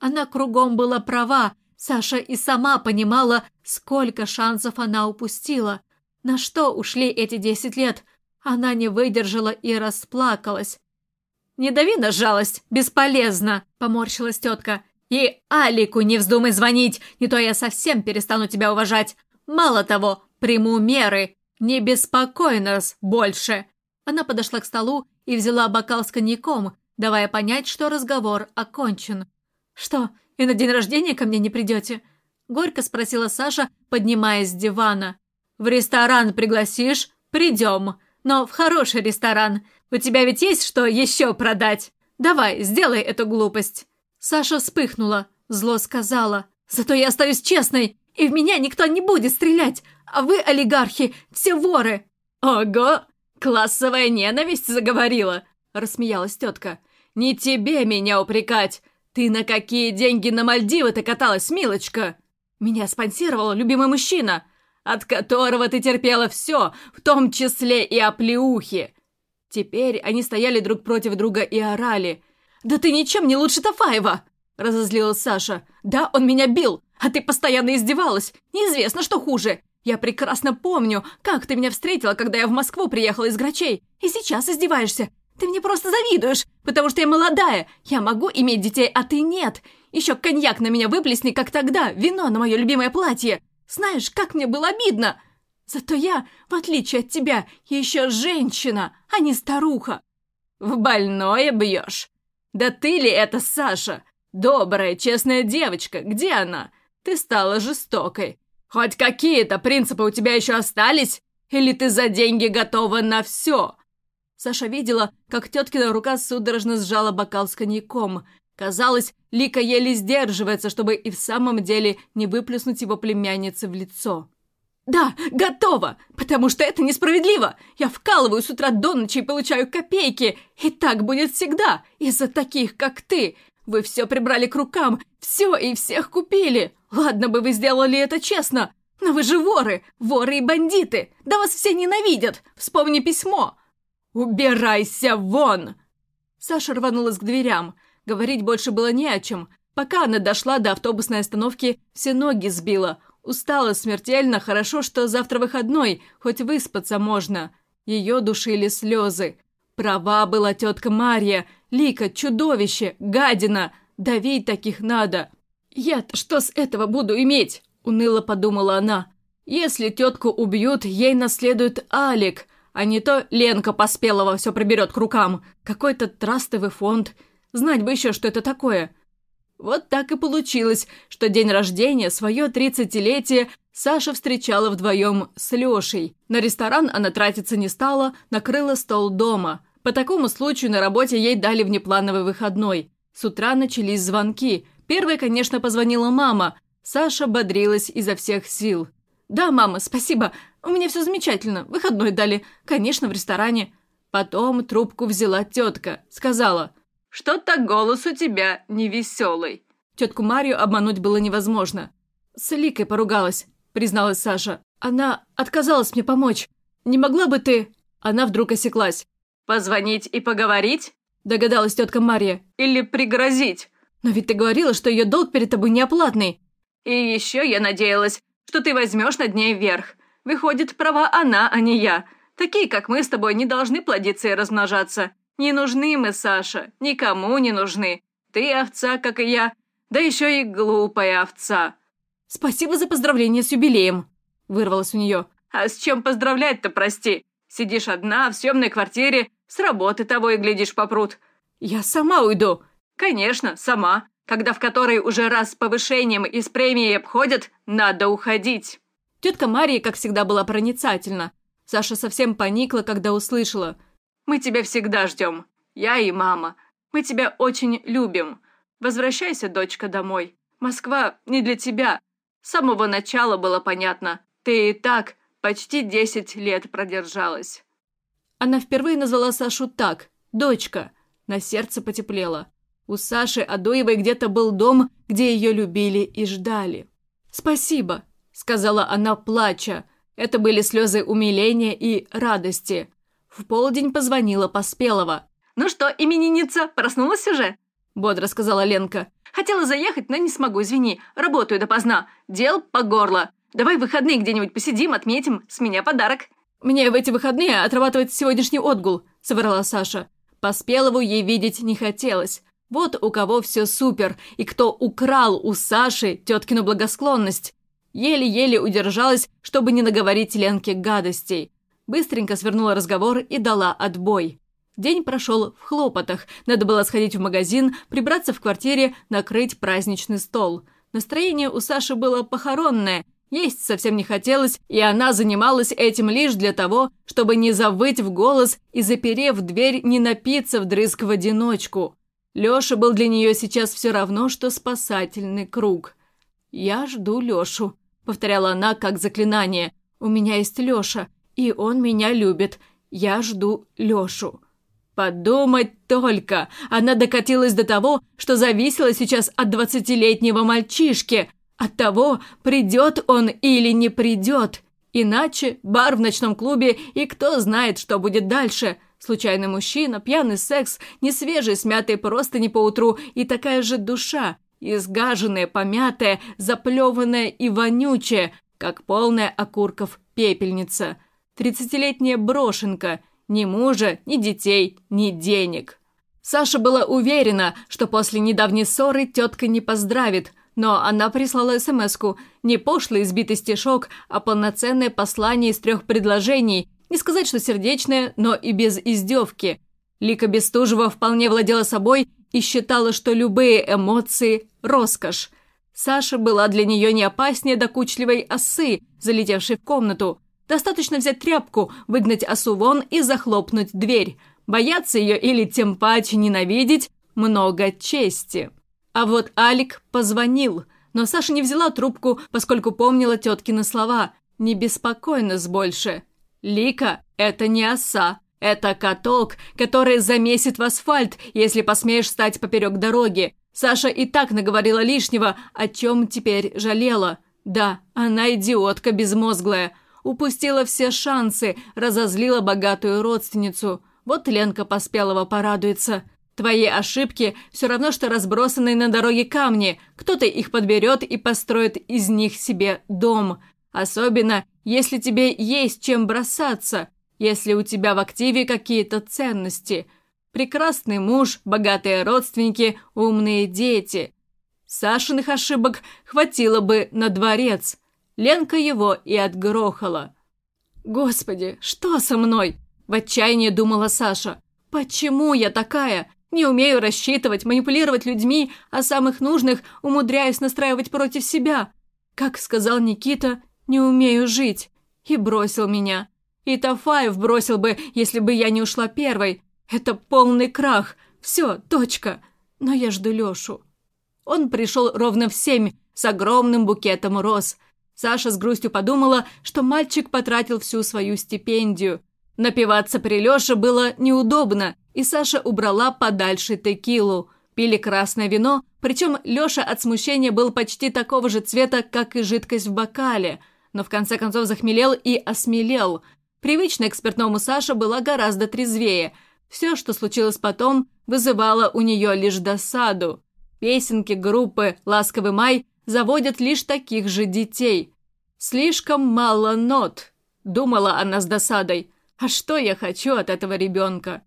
Она кругом была права, Саша и сама понимала, сколько шансов она упустила. На что ушли эти десять лет? Она не выдержала и расплакалась. «Не дави на жалость, бесполезно!» – поморщилась тетка. «И Алику не вздумай звонить, не то я совсем перестану тебя уважать. Мало того, приму меры. Не беспокой нас больше!» Она подошла к столу и взяла бокал с коньяком, давая понять, что разговор окончен. «Что, и на день рождения ко мне не придете?» Горько спросила Саша, поднимаясь с дивана. «В ресторан пригласишь? Придем. Но в хороший ресторан. У тебя ведь есть что еще продать? Давай, сделай эту глупость». Саша вспыхнула, зло сказала. «Зато я остаюсь честной, и в меня никто не будет стрелять, а вы, олигархи, все воры!» «Ого! Классовая ненависть заговорила!» – рассмеялась тетка. «Не тебе меня упрекать! Ты на какие деньги на Мальдивы-то каталась, милочка?» «Меня спонсировал любимый мужчина, от которого ты терпела все, в том числе и оплеухи!» Теперь они стояли друг против друга и орали. «Да ты ничем не лучше Тафаева!» – разозлилась Саша. «Да, он меня бил, а ты постоянно издевалась. Неизвестно, что хуже. Я прекрасно помню, как ты меня встретила, когда я в Москву приехала из Грачей. И сейчас издеваешься. Ты мне просто завидуешь, потому что я молодая. Я могу иметь детей, а ты нет. Еще коньяк на меня выплесни, как тогда, вино на мое любимое платье. Знаешь, как мне было обидно. Зато я, в отличие от тебя, еще женщина, а не старуха. В больное бьешь. Да ты ли это, Саша? Добрая, честная девочка, где она? Ты стала жестокой. Хоть какие-то принципы у тебя еще остались? Или ты за деньги готова на все?» Саша видела, как теткина рука судорожно сжала бокал с коньяком. Казалось, Лика еле сдерживается, чтобы и в самом деле не выплеснуть его племяннице в лицо. «Да, готова, потому что это несправедливо. Я вкалываю с утра до ночи и получаю копейки. И так будет всегда, из-за таких, как ты. Вы все прибрали к рукам, все и всех купили. Ладно бы вы сделали это честно, но вы же воры, воры и бандиты. Да вас все ненавидят. Вспомни письмо. Убирайся вон!» Саша рванулась к дверям. Говорить больше было не о чем. Пока она дошла до автобусной остановки, все ноги сбила. Устала смертельно, хорошо, что завтра выходной, хоть выспаться можно. Ее душили слезы. Права была тетка Марья. Лика, чудовище, гадина. Давить таких надо. «Я-то что с этого буду иметь?» – уныло подумала она. «Если тетку убьют, ей наследует Алик, а не то Ленка Поспелова все приберет к рукам. Какой-то трастовый фонд. Знать бы еще, что это такое». Вот так и получилось, что день рождения, свое тридцатилетие, Саша встречала вдвоем с Лешей. На ресторан она тратиться не стала, накрыла стол дома. По такому случаю на работе ей дали внеплановый выходной. С утра начались звонки. Первой, конечно, позвонила мама. Саша бодрилась изо всех сил. «Да, мама, спасибо. У меня все замечательно. Выходной дали. Конечно, в ресторане». Потом трубку взяла тетка. Сказала. «Что-то голос у тебя невеселый». Тетку Марию обмануть было невозможно. «С Ликой поругалась», призналась Саша. «Она отказалась мне помочь. Не могла бы ты...» Она вдруг осеклась. «Позвонить и поговорить?» Догадалась тетка Мария. «Или пригрозить?» «Но ведь ты говорила, что ее долг перед тобой неоплатный». «И еще я надеялась, что ты возьмешь над ней верх. Выходит, права она, а не я. Такие, как мы с тобой, не должны плодиться и размножаться. Не нужны мы, Саша, никому не нужны. Ты овца, как и я, да еще и глупая овца». «Спасибо за поздравление с юбилеем», — вырвалось у нее. «А с чем поздравлять-то, прости? Сидишь одна в съемной квартире, с работы того и глядишь попрут». «Я сама уйду», «Конечно, сама. Когда в которой уже раз с повышением и с премией обходят, надо уходить». Тетка Мария, как всегда, была проницательна. Саша совсем поникла, когда услышала. «Мы тебя всегда ждем. Я и мама. Мы тебя очень любим. Возвращайся, дочка, домой. Москва не для тебя. С самого начала было понятно. Ты и так почти десять лет продержалась». Она впервые назвала Сашу так, дочка. На сердце потеплело. У Саши Адоевой где-то был дом, где ее любили и ждали. «Спасибо», — сказала она, плача. Это были слезы умиления и радости. В полдень позвонила Поспелова. «Ну что, именинница, проснулась уже?» — бодро сказала Ленка. Хотела заехать, но не смогу, извини. Работаю допоздна. Дел по горло. Давай в выходные где-нибудь посидим, отметим. С меня подарок». «Мне в эти выходные отрабатывать сегодняшний отгул», — соврала Саша. Поспелову ей видеть не хотелось. Вот у кого все супер, и кто украл у Саши теткину благосклонность. Еле-еле удержалась, чтобы не наговорить Ленке гадостей. Быстренько свернула разговор и дала отбой. День прошел в хлопотах. Надо было сходить в магазин, прибраться в квартире, накрыть праздничный стол. Настроение у Саши было похоронное, есть совсем не хотелось, и она занималась этим лишь для того, чтобы не завыть в голос и, заперев дверь, не напиться вдрызг в одиночку. Леша был для нее сейчас все равно, что спасательный круг. «Я жду Лешу», — повторяла она как заклинание. «У меня есть Леша, и он меня любит. Я жду Лешу». Подумать только! Она докатилась до того, что зависела сейчас от двадцатилетнего мальчишки — от того, придет он или не придет. Иначе бар в ночном клубе, и кто знает, что будет дальше. Случайный мужчина, пьяный секс, несвежий, смятый просто не поутру, и такая же душа, изгаженная, помятая, заплеванная и вонючая, как полная окурков пепельница. Тридцатилетняя брошенка, ни мужа, ни детей, ни денег. Саша была уверена, что после недавней ссоры тетка не поздравит – но она прислала смс не пошлый избитый стишок, а полноценное послание из трех предложений, не сказать, что сердечное, но и без издевки. Лика Бестужева вполне владела собой и считала, что любые эмоции – роскошь. Саша была для нее не опаснее докучливой осы, залетевшей в комнату. Достаточно взять тряпку, выгнать осу вон и захлопнуть дверь. Бояться ее или тем паче ненавидеть – много чести. А вот Алик позвонил, но Саша не взяла трубку, поскольку помнила теткины слова «Не беспокой нас больше». «Лика, это не оса, это каток, который замесит в асфальт, если посмеешь стать поперек дороги. Саша и так наговорила лишнего, о чем теперь жалела. Да, она идиотка безмозглая. Упустила все шансы, разозлила богатую родственницу. Вот Ленка Поспелова порадуется. Твои ошибки все равно, что разбросанные на дороге камни. Кто-то их подберет и построит из них себе дом. Особенно, если тебе есть чем бросаться, если у тебя в активе какие-то ценности. Прекрасный муж, богатые родственники, умные дети. Сашиных ошибок хватило бы на дворец. Ленка его и отгрохала. «Господи, что со мной?» – в отчаянии думала Саша. «Почему я такая? Не умею рассчитывать, манипулировать людьми, а самых нужных умудряюсь настраивать против себя. Как сказал Никита, не умею жить. И бросил меня. И Тафаев бросил бы, если бы я не ушла первой. Это полный крах. Все, точка. Но я жду Лешу. Он пришел ровно в семь с огромным букетом роз. Саша с грустью подумала, что мальчик потратил всю свою стипендию. Напиваться при Леше было неудобно, и Саша убрала подальше текилу. Пили красное вино, причем Леша от смущения был почти такого же цвета, как и жидкость в бокале, но в конце концов захмелел и осмелел. Привычная к спиртному Саша была гораздо трезвее. Все, что случилось потом, вызывало у нее лишь досаду. Песенки группы «Ласковый май» заводят лишь таких же детей. «Слишком мало нот», – думала она с досадой. «А что я хочу от этого ребенка?»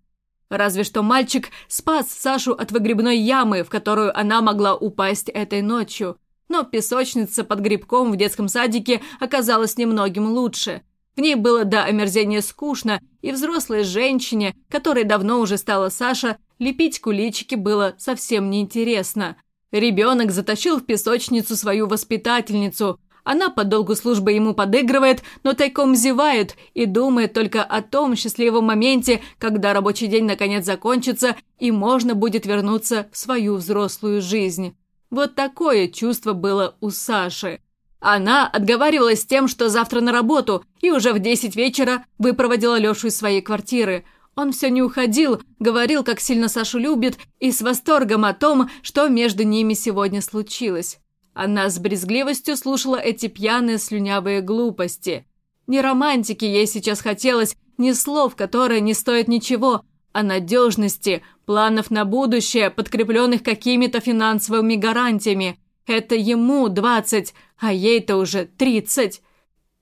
Разве что мальчик спас Сашу от выгребной ямы, в которую она могла упасть этой ночью. Но песочница под грибком в детском садике оказалась немногим лучше. В ней было до омерзения скучно, и взрослой женщине, которой давно уже стала Саша, лепить куличики было совсем неинтересно. Ребенок затащил в песочницу свою воспитательницу, она по долгу службы ему подыгрывает, но тайком зевает и думает только о том счастливом моменте, когда рабочий день наконец закончится и можно будет вернуться в свою взрослую жизнь. Вот такое чувство было у Саши. Она отговаривалась тем, что завтра на работу, и уже в 10 вечера выпроводила Лешу из своей квартиры. Он все не уходил, говорил, как сильно Сашу любит, и с восторгом о том, что между ними сегодня случилось. Она с брезгливостью слушала эти пьяные слюнявые глупости. Не романтики ей сейчас хотелось, ни слов, которые не стоят ничего, а надежности, планов на будущее, подкрепленных какими-то финансовыми гарантиями. Это ему двадцать, а ей-то уже тридцать.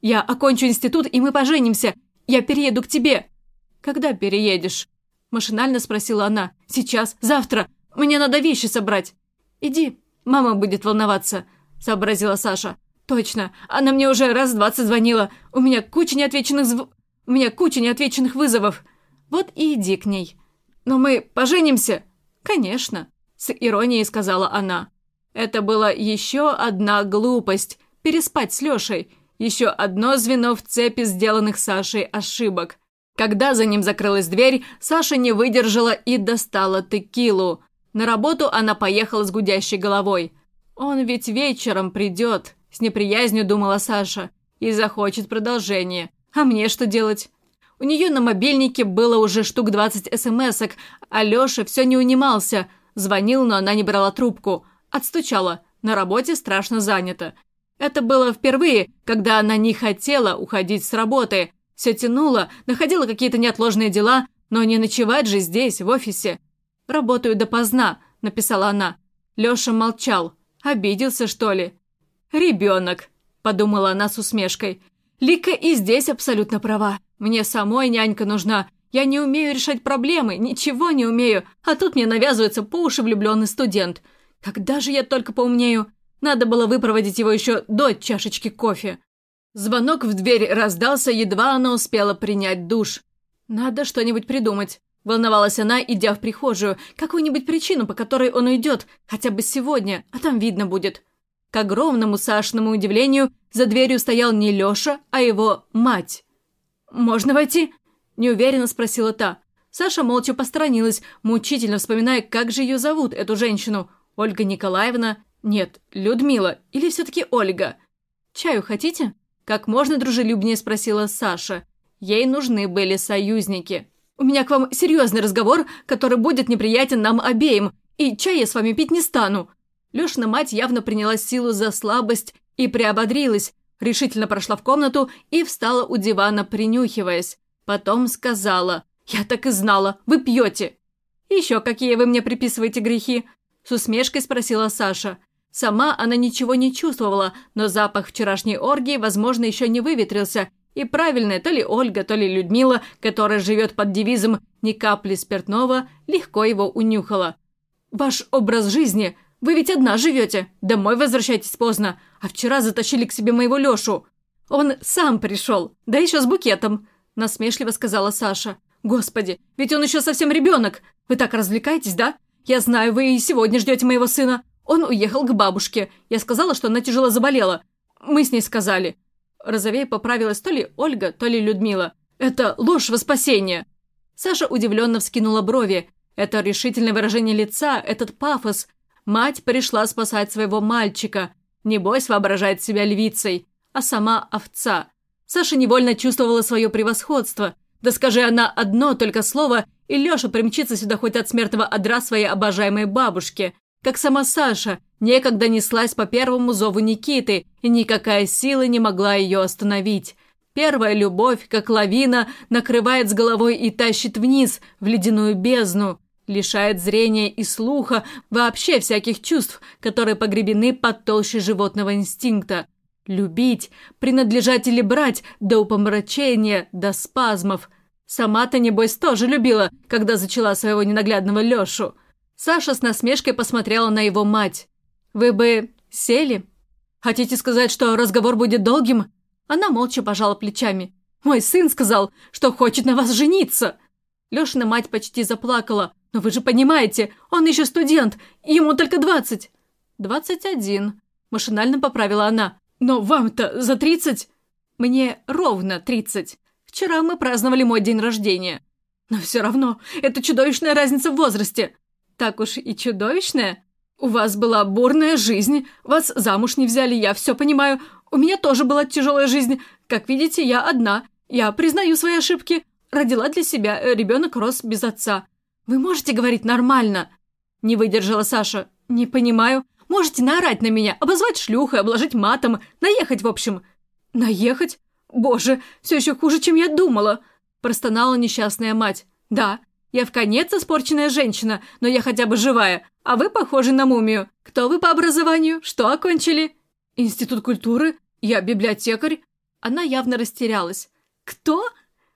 Я окончу институт, и мы поженимся. Я перееду к тебе. Когда переедешь? Машинально спросила она. Сейчас, завтра. Мне надо вещи собрать. Иди, мама будет волноваться, сообразила Саша. Точно, она мне уже раз двадцать звонила. У меня куча неотвеченных зв... У меня куча неотвеченных вызовов. Вот и иди к ней. Но мы поженимся? Конечно, с иронией сказала она. Это была еще одна глупость – переспать с Лешей. Еще одно звено в цепи сделанных Сашей ошибок. Когда за ним закрылась дверь, Саша не выдержала и достала текилу. На работу она поехала с гудящей головой. «Он ведь вечером придет», – с неприязнью думала Саша, – «и захочет продолжение. А мне что делать?» У нее на мобильнике было уже штук 20 смс-ок, а Леша все не унимался. Звонил, но она не брала трубку – Отстучала. На работе страшно занято. Это было впервые, когда она не хотела уходить с работы. Все тянуло, находила какие-то неотложные дела, но не ночевать же здесь, в офисе. «Работаю допоздна», – написала она. Леша молчал. Обиделся, что ли? «Ребенок», – подумала она с усмешкой. «Лика и здесь абсолютно права. Мне самой нянька нужна. Я не умею решать проблемы, ничего не умею, а тут мне навязывается по уши влюбленный студент. Когда же я только поумнею? Надо было выпроводить его еще до чашечки кофе. Звонок в дверь раздался, едва она успела принять душ. «Надо что-нибудь придумать», – волновалась она, идя в прихожую. «Какую-нибудь причину, по которой он уйдет, хотя бы сегодня, а там видно будет». К огромному Сашному удивлению, за дверью стоял не Леша, а его мать. «Можно войти?» – неуверенно спросила та. Саша молча посторонилась, мучительно вспоминая, как же ее зовут, эту женщину – Ольга Николаевна... Нет, Людмила. Или все-таки Ольга? Чаю хотите? Как можно дружелюбнее спросила Саша. Ей нужны были союзники. У меня к вам серьезный разговор, который будет неприятен нам обеим, и чай я с вами пить не стану. Лешина мать явно приняла силу за слабость и приободрилась, решительно прошла в комнату и встала у дивана, принюхиваясь. Потом сказала, «Я так и знала, вы пьете». «Еще какие вы мне приписываете грехи?» С усмешкой спросила Саша. Сама она ничего не чувствовала, но запах вчерашней оргии, возможно, еще не выветрился, и правильная то ли Ольга, то ли Людмила, которая живет под девизом «ни капли спиртного», легко его унюхала. «Ваш образ жизни? Вы ведь одна живете. Домой возвращайтесь поздно. А вчера затащили к себе моего Лешу. Он сам пришел, да еще с букетом», – насмешливо сказала Саша. «Господи, ведь он еще совсем ребенок. Вы так развлекаетесь, да? «Я знаю, вы и сегодня ждете моего сына. Он уехал к бабушке. Я сказала, что она тяжело заболела. Мы с ней сказали». Розовей поправилась то ли Ольга, то ли Людмила. «Это ложь во спасение!» Саша удивленно вскинула брови. Это решительное выражение лица, этот пафос. Мать пришла спасать своего мальчика. Небось воображает себя львицей, а сама овца. Саша невольно чувствовала свое превосходство. Да скажи она одно только слово, и Леша примчится сюда хоть от смертного одра своей обожаемой бабушки. Как сама Саша некогда неслась по первому зову Никиты, и никакая сила не могла ее остановить. Первая любовь, как лавина, накрывает с головой и тащит вниз, в ледяную бездну, лишает зрения и слуха, вообще всяких чувств, которые погребены под толщей животного инстинкта. Любить, принадлежать или брать, до упомрачения, до спазмов – Сама-то, небось, тоже любила, когда зачала своего ненаглядного Лешу. Саша с насмешкой посмотрела на его мать. «Вы бы сели? Хотите сказать, что разговор будет долгим?» Она молча пожала плечами. «Мой сын сказал, что хочет на вас жениться!» Лешина мать почти заплакала. «Но вы же понимаете, он еще студент, ему только двадцать!» «Двадцать один», – машинально поправила она. «Но вам-то за тридцать?» «Мне ровно тридцать». Вчера мы праздновали мой день рождения. Но все равно, это чудовищная разница в возрасте. Так уж и чудовищная. У вас была бурная жизнь, вас замуж не взяли, я все понимаю. У меня тоже была тяжелая жизнь. Как видите, я одна. Я признаю свои ошибки. Родила для себя, э, ребенок рос без отца. Вы можете говорить нормально?» Не выдержала Саша. «Не понимаю. Можете наорать на меня, обозвать шлюхой, обложить матом, наехать, в общем». «Наехать? «Боже, все еще хуже, чем я думала!» – простонала несчастная мать. «Да, Я в конец испорченная женщина, но я хотя бы живая, а вы похожи на мумию. Кто вы по образованию? Что окончили?» «Институт культуры? Я библиотекарь?» Она явно растерялась. «Кто?»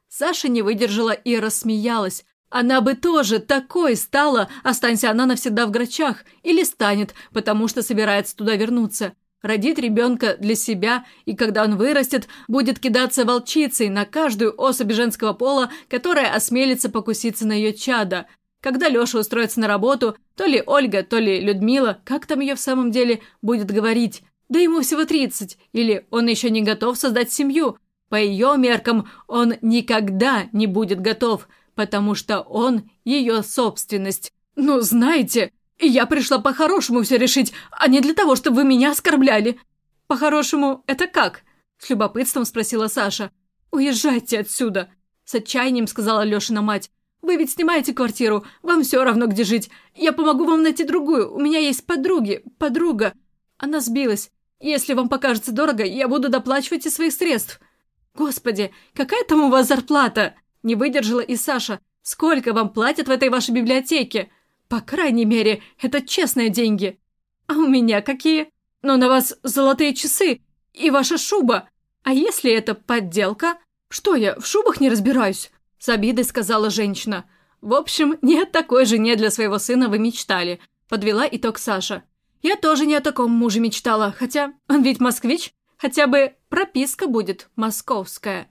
Саша не выдержала и рассмеялась. Она бы тоже такой стала, останься она навсегда в Грачах, или станет, потому что собирается туда вернуться. Родит ребенка для себя, и когда он вырастет, будет кидаться волчицей на каждую особь женского пола, которая осмелится покуситься на ее чада. Когда Леша устроится на работу, то ли Ольга, то ли Людмила, как там ее в самом деле, будет говорить. Да ему всего 30, или он еще не готов создать семью. По ее меркам он никогда не будет готов, потому что он ее собственность. Ну, знаете, я пришла по-хорошему все решить, а не для того, чтобы вы меня оскорбляли. По-хорошему, это как? С любопытством спросила Саша. Уезжайте отсюда, с отчаянием сказала Лешина мать. Вы ведь снимаете квартиру, вам все равно, где жить. Я помогу вам найти другую, у меня есть подруги, подруга. Она сбилась. Если вам покажется дорого, я буду доплачивать из своих средств. Господи, какая там у вас зарплата? Не выдержала и Саша. Сколько вам платят в этой вашей библиотеке? По крайней мере, это честные деньги. А у меня какие? Но на вас золотые часы и ваша шуба. А если это подделка? Что я, в шубах не разбираюсь? С обидой сказала женщина. В общем, не о такой жене для своего сына вы мечтали. Подвела итог Саша. Я тоже не о таком муже мечтала, хотя он ведь москвич. Хотя бы прописка будет московская.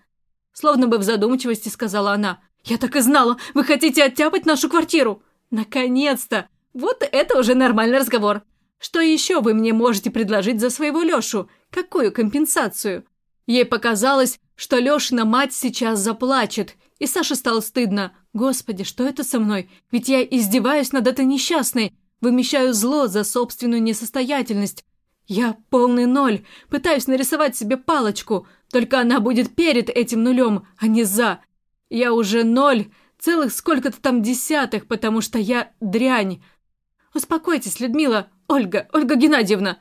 Словно бы в задумчивости сказала она. «Я так и знала, вы хотите оттяпать нашу квартиру!» «Наконец-то! Вот это уже нормальный разговор. Что еще вы мне можете предложить за своего Лешу? Какую компенсацию?» Ей показалось, что Лешина мать сейчас заплачет, и Саше стало стыдно. «Господи, что это со мной? Ведь я издеваюсь над этой несчастной, вымещаю зло за собственную несостоятельность. Я полный ноль, пытаюсь нарисовать себе палочку, только она будет перед этим нулем, а не за. Я уже ноль, Целых сколько-то там десятых, потому что я дрянь. Успокойтесь, Людмила, Ольга, Ольга Геннадьевна.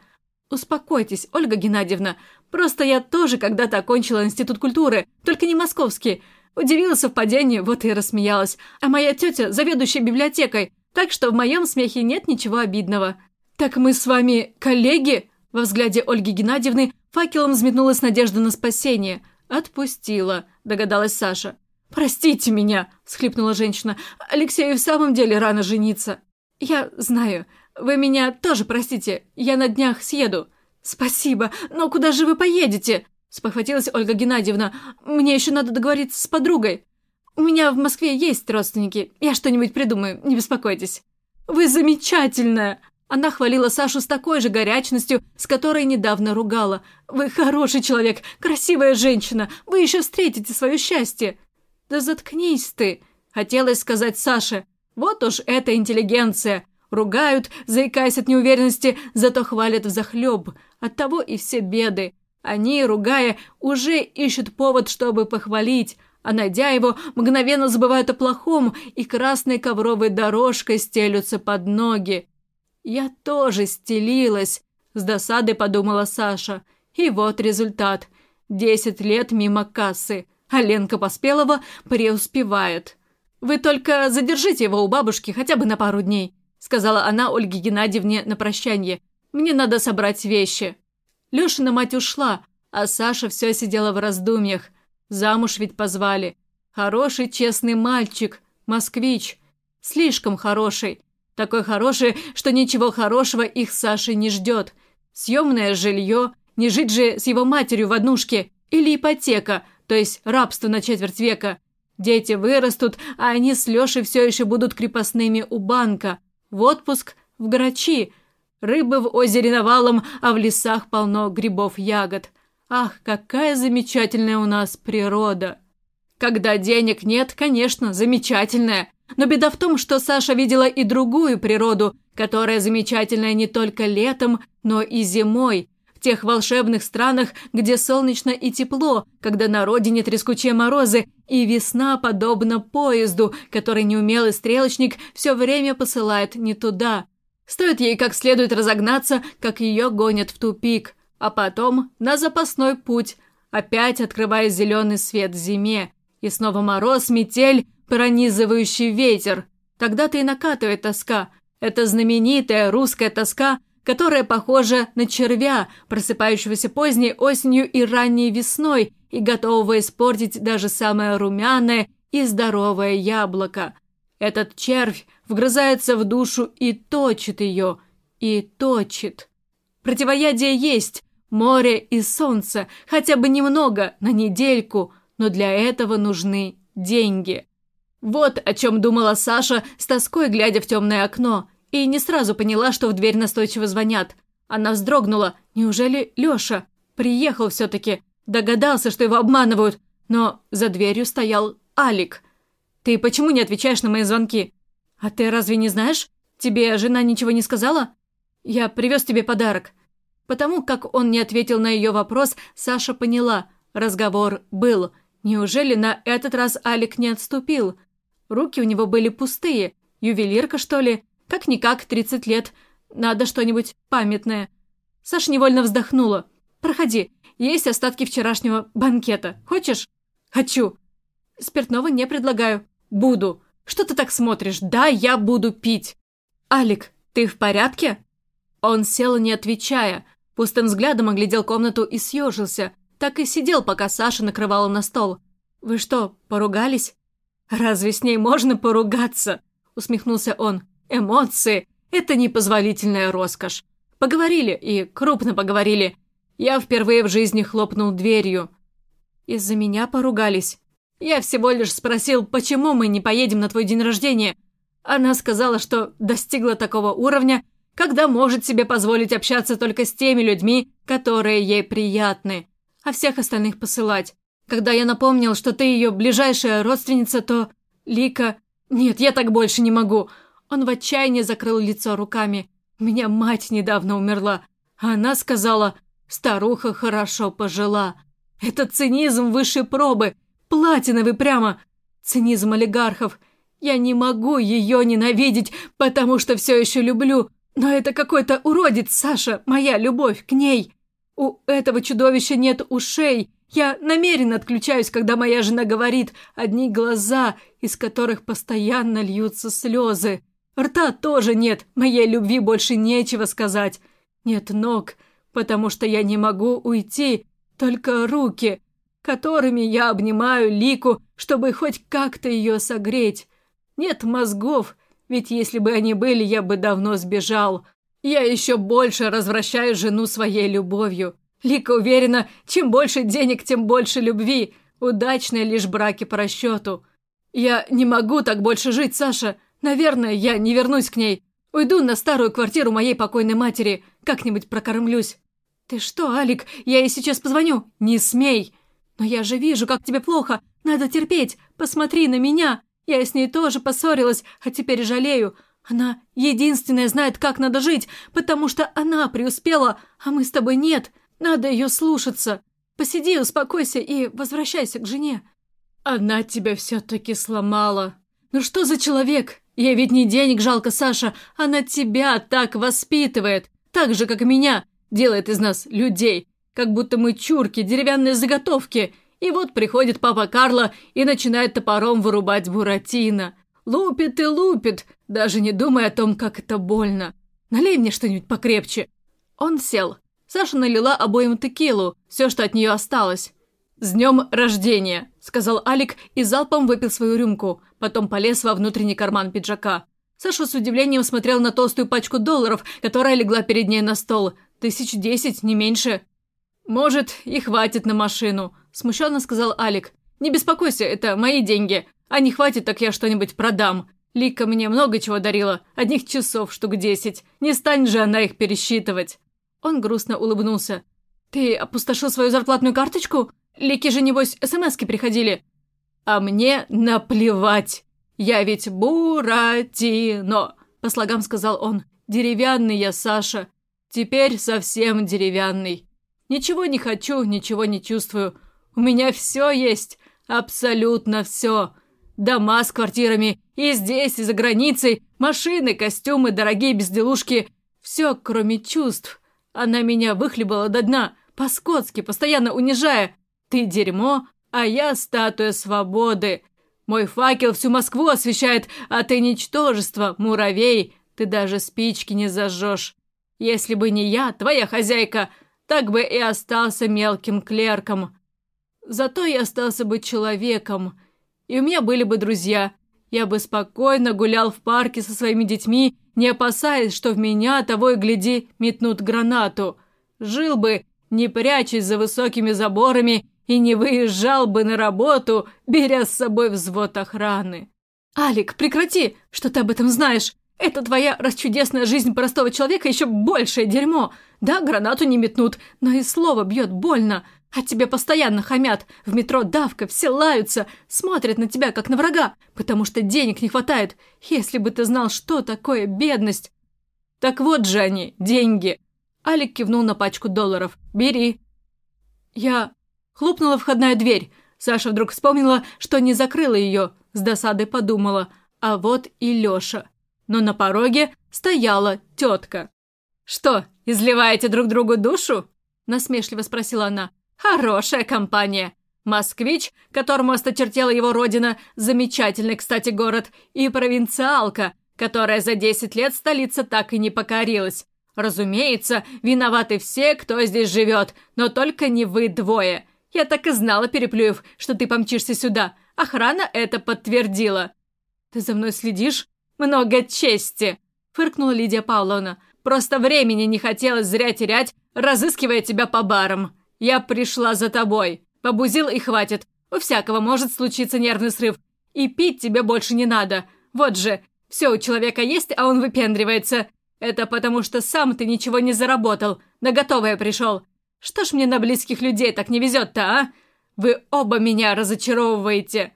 Успокойтесь, Ольга Геннадьевна. Просто я тоже когда-то окончила институт культуры, только не московский. Удивилась совпадению, вот и рассмеялась. А моя тетя заведующая библиотекой, так что в моем смехе нет ничего обидного. Так мы с вами коллеги? Во взгляде Ольги Геннадьевны факелом взметнулась надежда на спасение. «Отпустила», догадалась Саша. «Простите меня!» – схлипнула женщина. «Алексею в самом деле рано жениться». «Я знаю. Вы меня тоже простите. Я на днях съеду». «Спасибо. Но куда же вы поедете?» – спохватилась Ольга Геннадьевна. «Мне еще надо договориться с подругой. У меня в Москве есть родственники. Я что-нибудь придумаю, не беспокойтесь». «Вы замечательная!» Она хвалила Сашу с такой же горячностью, с которой недавно ругала. «Вы хороший человек, красивая женщина. Вы еще встретите свое счастье». «Да заткнись ты!» – хотелось сказать Саше. «Вот уж эта интеллигенция!» Ругают, заикаясь от неуверенности, зато хвалят взахлеб. Оттого и все беды. Они, ругая, уже ищут повод, чтобы похвалить, а найдя его, мгновенно забывают о плохом и красной ковровой дорожкой стелются под ноги. «Я тоже стелилась», – с досадой подумала Саша. И вот результат. Десять лет мимо кассы а Ленка Поспелова преуспевает. «Вы только задержите его у бабушки хотя бы на пару дней», сказала она Ольге Геннадьевне на прощание. «Мне надо собрать вещи». Лешина мать ушла, а Саша все сидела в раздумьях. Замуж ведь позвали. Хороший, честный мальчик, москвич. Слишком хороший. Такой хороший, что ничего хорошего их Саши не ждет. Съемное жилье, не жить же с его матерью в однушке. Или ипотека – то есть рабство на четверть века. Дети вырастут, а они с Лешей все еще будут крепостными у банка. В отпуск в Грачи. Рыбы в озере навалом, а в лесах полно грибов-ягод. Ах, какая замечательная у нас природа! Когда денег нет, конечно, замечательная. Но беда в том, что Саша видела и другую природу, которая замечательная не только летом, но и зимой, тех волшебных странах, где солнечно и тепло, когда на родине трескучие морозы, и весна подобна поезду, который неумелый стрелочник все время посылает не туда. Стоит ей как следует разогнаться, как ее гонят в тупик, а потом на запасной путь, опять открывая зеленый свет зиме. И снова мороз, метель, пронизывающий ветер. Тогда-то и накатывает тоска. Это знаменитая русская тоска, которая похожа на червя, просыпающегося поздней осенью и ранней весной и готового испортить даже самое румяное и здоровое яблоко. Этот червь вгрызается в душу и точит ее, и точит. Противоядие есть, море и солнце, хотя бы немного, на недельку, но для этого нужны деньги. Вот о чем думала Саша, с тоской глядя в темное окно, и не сразу поняла, что в дверь настойчиво звонят. Она вздрогнула. Неужели Леша? Приехал все-таки. Догадался, что его обманывают. Но за дверью стоял Алик. «Ты почему не отвечаешь на мои звонки?» «А ты разве не знаешь? Тебе жена ничего не сказала?» «Я привез тебе подарок». Потому как он не ответил на ее вопрос, Саша поняла. Разговор был. Неужели на этот раз Алик не отступил? Руки у него были пустые. Ювелирка, что ли? Как-никак, 30 лет. Надо что-нибудь памятное. Саша невольно вздохнула. «Проходи. Есть остатки вчерашнего банкета. Хочешь?» «Хочу». «Спиртного не предлагаю». «Буду». «Что ты так смотришь? Да, я буду пить». «Алик, ты в порядке?» Он сел, не отвечая. Пустым взглядом оглядел комнату и съежился. Так и сидел, пока Саша накрывала на стол. «Вы что, поругались?» «Разве с ней можно поругаться?» Усмехнулся он. «Эмоции – это непозволительная роскошь. Поговорили, и крупно поговорили. Я впервые в жизни хлопнул дверью. Из-за меня поругались. Я всего лишь спросил, почему мы не поедем на твой день рождения. Она сказала, что достигла такого уровня, когда может себе позволить общаться только с теми людьми, которые ей приятны, а всех остальных посылать. Когда я напомнил, что ты ее ближайшая родственница, то... Лика... Нет, я так больше не могу. Он в отчаянии закрыл лицо руками. У меня мать недавно умерла. А она сказала, старуха хорошо пожила. Это цинизм высшей пробы. Платиновый прямо. Цинизм олигархов. Я не могу ее ненавидеть, потому что все еще люблю. Но это какой-то уродец, Саша, моя любовь к ней. У этого чудовища нет ушей. Я намеренно отключаюсь, когда моя жена говорит, одни глаза, из которых постоянно льются слезы. Рта тоже нет, моей любви больше нечего сказать. Нет ног, потому что я не могу уйти, только руки, которыми я обнимаю Лику, чтобы хоть как-то ее согреть. Нет мозгов, ведь если бы они были, я бы давно сбежал. Я еще больше развращаю жену своей любовью. Лика уверена, чем больше денег, тем больше любви. Удачные лишь браки по расчету. Я не могу так больше жить, Саша. Наверное, я не вернусь к ней. Уйду на старую квартиру моей покойной матери. Как-нибудь прокормлюсь. Ты что, Алик, я ей сейчас позвоню. Не смей. Но я же вижу, как тебе плохо. Надо терпеть. Посмотри на меня. Я с ней тоже поссорилась, а теперь жалею. Она единственная знает, как надо жить, потому что она преуспела, а мы с тобой нет. Надо ее слушаться. Посиди, успокойся и возвращайся к жене. Она тебя все-таки сломала. Ну что за человек? Я ведь не денег жалко, Саша. Она тебя так воспитывает. Так же, как меня. Делает из нас людей. Как будто мы чурки, деревянные заготовки. И вот приходит папа Карло и начинает топором вырубать Буратино. Лупит и лупит, даже не думая о том, как это больно. Налей мне что-нибудь покрепче. Он сел. Саша налила обоим текилу, все, что от нее осталось. «С днем рождения!» – сказал Алик и залпом выпил свою рюмку, потом полез во внутренний карман пиджака. Саша с удивлением смотрел на толстую пачку долларов, которая легла перед ней на стол. Тысяч десять, не меньше. «Может, и хватит на машину», – смущенно сказал Алик. «Не беспокойся, это мои деньги. А не хватит, так я что-нибудь продам. Лика мне много чего дарила, одних часов штук десять. Не станет же она их пересчитывать». Он грустно улыбнулся. «Ты опустошил свою зарплатную карточку? Лики же, небось, смски приходили». «А мне наплевать. Я ведь Буратино», — по слогам сказал он. «Деревянный я, Саша. Теперь совсем деревянный. Ничего не хочу, ничего не чувствую. У меня все есть, абсолютно все. Дома с квартирами и здесь, и за границей, машины, костюмы, дорогие безделушки. Все, кроме чувств. Она меня выхлебала до дна, по-скотски, постоянно унижая. Ты дерьмо, а я статуя свободы. Мой факел всю Москву освещает, а ты ничтожество, муравей, ты даже спички не зажжешь. Если бы не я, твоя хозяйка, так бы и остался мелким клерком. Зато я остался бы человеком, и у меня были бы друзья. Я бы спокойно гулял в парке со своими детьми, не опасаясь, что в меня, того и гляди, метнут гранату. Жил бы, не прячась за высокими заборами, и не выезжал бы на работу, беря с собой взвод охраны. «Алик, прекрати! Что ты об этом знаешь? Это твоя расчудесная жизнь простого человека еще большее дерьмо. Да, гранату не метнут, но и слово бьет больно. А тебе постоянно хамят. В метро давка, все лаются, смотрят на тебя, как на врага, потому что денег не хватает. Если бы ты знал, что такое бедность. Так вот же они, деньги. Алик кивнул на пачку долларов. Бери. Я... Хлопнула входная дверь. Саша вдруг вспомнила, что не закрыла ее. С досадой подумала. А вот и Леша но на пороге стояла тетка. «Что, изливаете друг другу душу?» – насмешливо спросила она. «Хорошая компания. Москвич, которому осточертела его родина, замечательный, кстати, город, и провинциалка, которая за 10 лет столица так и не покорилась. Разумеется, виноваты все, кто здесь живет, но только не вы двое. Я так и знала, Переплюев, что ты помчишься сюда. Охрана это подтвердила. Ты за мной следишь? «Много чести!» – фыркнула Лидия Павловна. «Просто времени не хотелось зря терять, разыскивая тебя по барам. Я пришла за тобой. Побузил и хватит. У всякого может случиться нервный срыв. И пить тебе больше не надо. Вот же, все у человека есть, а он выпендривается. Это потому, что сам ты ничего не заработал, на готовое пришел. Что ж мне на близких людей так не везет-то, а? Вы оба меня разочаровываете».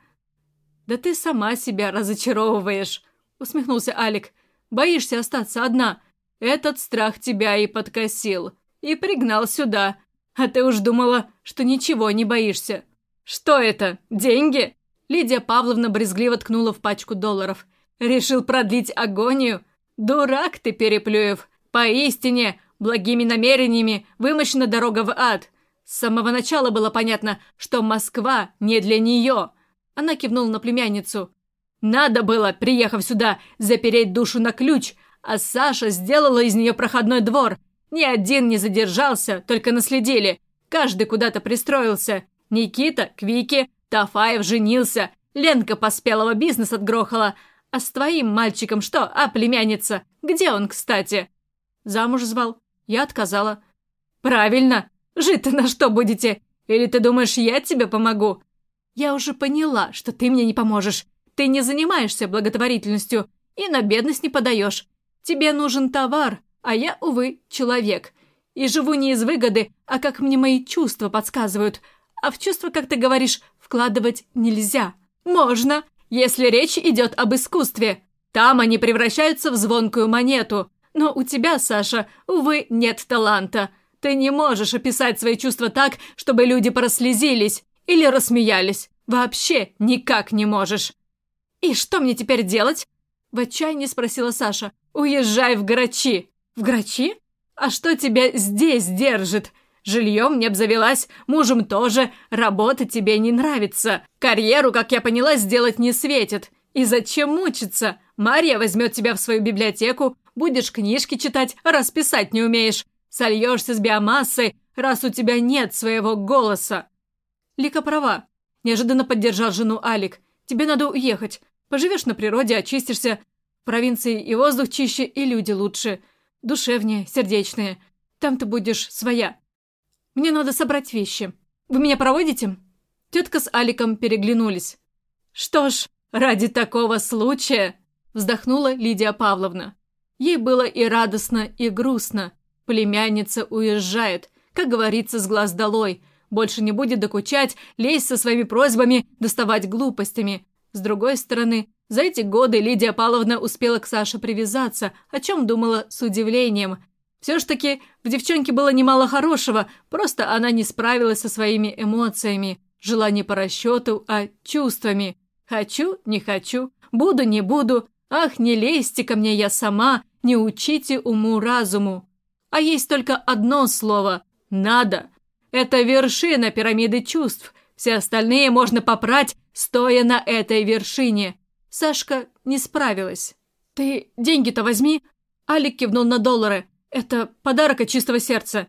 «Да ты сама себя разочаровываешь», усмехнулся Алик. «Боишься остаться одна? Этот страх тебя и подкосил. И пригнал сюда. А ты уж думала, что ничего не боишься». «Что это? Деньги?» Лидия Павловна брезгливо ткнула в пачку долларов. «Решил продлить агонию? Дурак ты, Переплюев! Поистине, благими намерениями вымощена дорога в ад. С самого начала было понятно, что Москва не для нее». Она кивнула на племянницу. Надо было, приехав сюда, запереть душу на ключ, а Саша сделала из нее проходной двор. Ни один не задержался, только наследили. Каждый куда-то пристроился. Никита к Вике, Тафаев женился, Ленка поспелого бизнес отгрохала. А с твоим мальчиком что, а племянница? Где он, кстати? Замуж звал. Я отказала. Правильно. Жить-то на что будете? Или ты думаешь, я тебе помогу? Я уже поняла, что ты мне не поможешь. Ты не занимаешься благотворительностью и на бедность не подаешь. Тебе нужен товар, а я, увы, человек. И живу не из выгоды, а как мне мои чувства подсказывают. А в чувства, как ты говоришь, вкладывать нельзя. Можно, если речь идет об искусстве. Там они превращаются в звонкую монету. Но у тебя, Саша, увы, нет таланта. Ты не можешь описать свои чувства так, чтобы люди прослезились или рассмеялись. Вообще никак не можешь. «И что мне теперь делать?» В отчаянии спросила Саша. «Уезжай в Грачи». «В Грачи? А что тебя здесь держит? Жильем не обзавелась, мужем тоже, работа тебе не нравится. Карьеру, как я поняла, сделать не светит. И зачем мучиться? Мария возьмет тебя в свою библиотеку, будешь книжки читать, раз писать не умеешь. Сольешься с биомассой, раз у тебя нет своего голоса». Лика права. Неожиданно поддержал жену Алик. «Тебе надо уехать. Поживешь на природе, очистишься. В провинции и воздух чище, и люди лучше. Душевнее, сердечные. Там ты будешь своя. Мне надо собрать вещи. Вы меня проводите?» Тетка с Аликом переглянулись. «Что ж, ради такого случая...» Вздохнула Лидия Павловна. Ей было и радостно, и грустно. Племянница уезжает, как говорится, с глаз долой. Больше не будет докучать, лезть со своими просьбами, доставать глупостями. С другой стороны, за эти годы Лидия Павловна успела к Саше привязаться, о чем думала с удивлением. Все ж таки в девчонке было немало хорошего, просто она не справилась со своими эмоциями, жила не по расчету, а чувствами. Хочу, не хочу, буду, не буду, ах, не лезьте ко мне я сама, не учите уму-разуму. А есть только одно слово – надо. Это вершина пирамиды чувств, все остальные можно попрать – стоя на этой вершине. Сашка не справилась. «Ты деньги-то возьми!» Алик кивнул на доллары. «Это подарок от чистого сердца».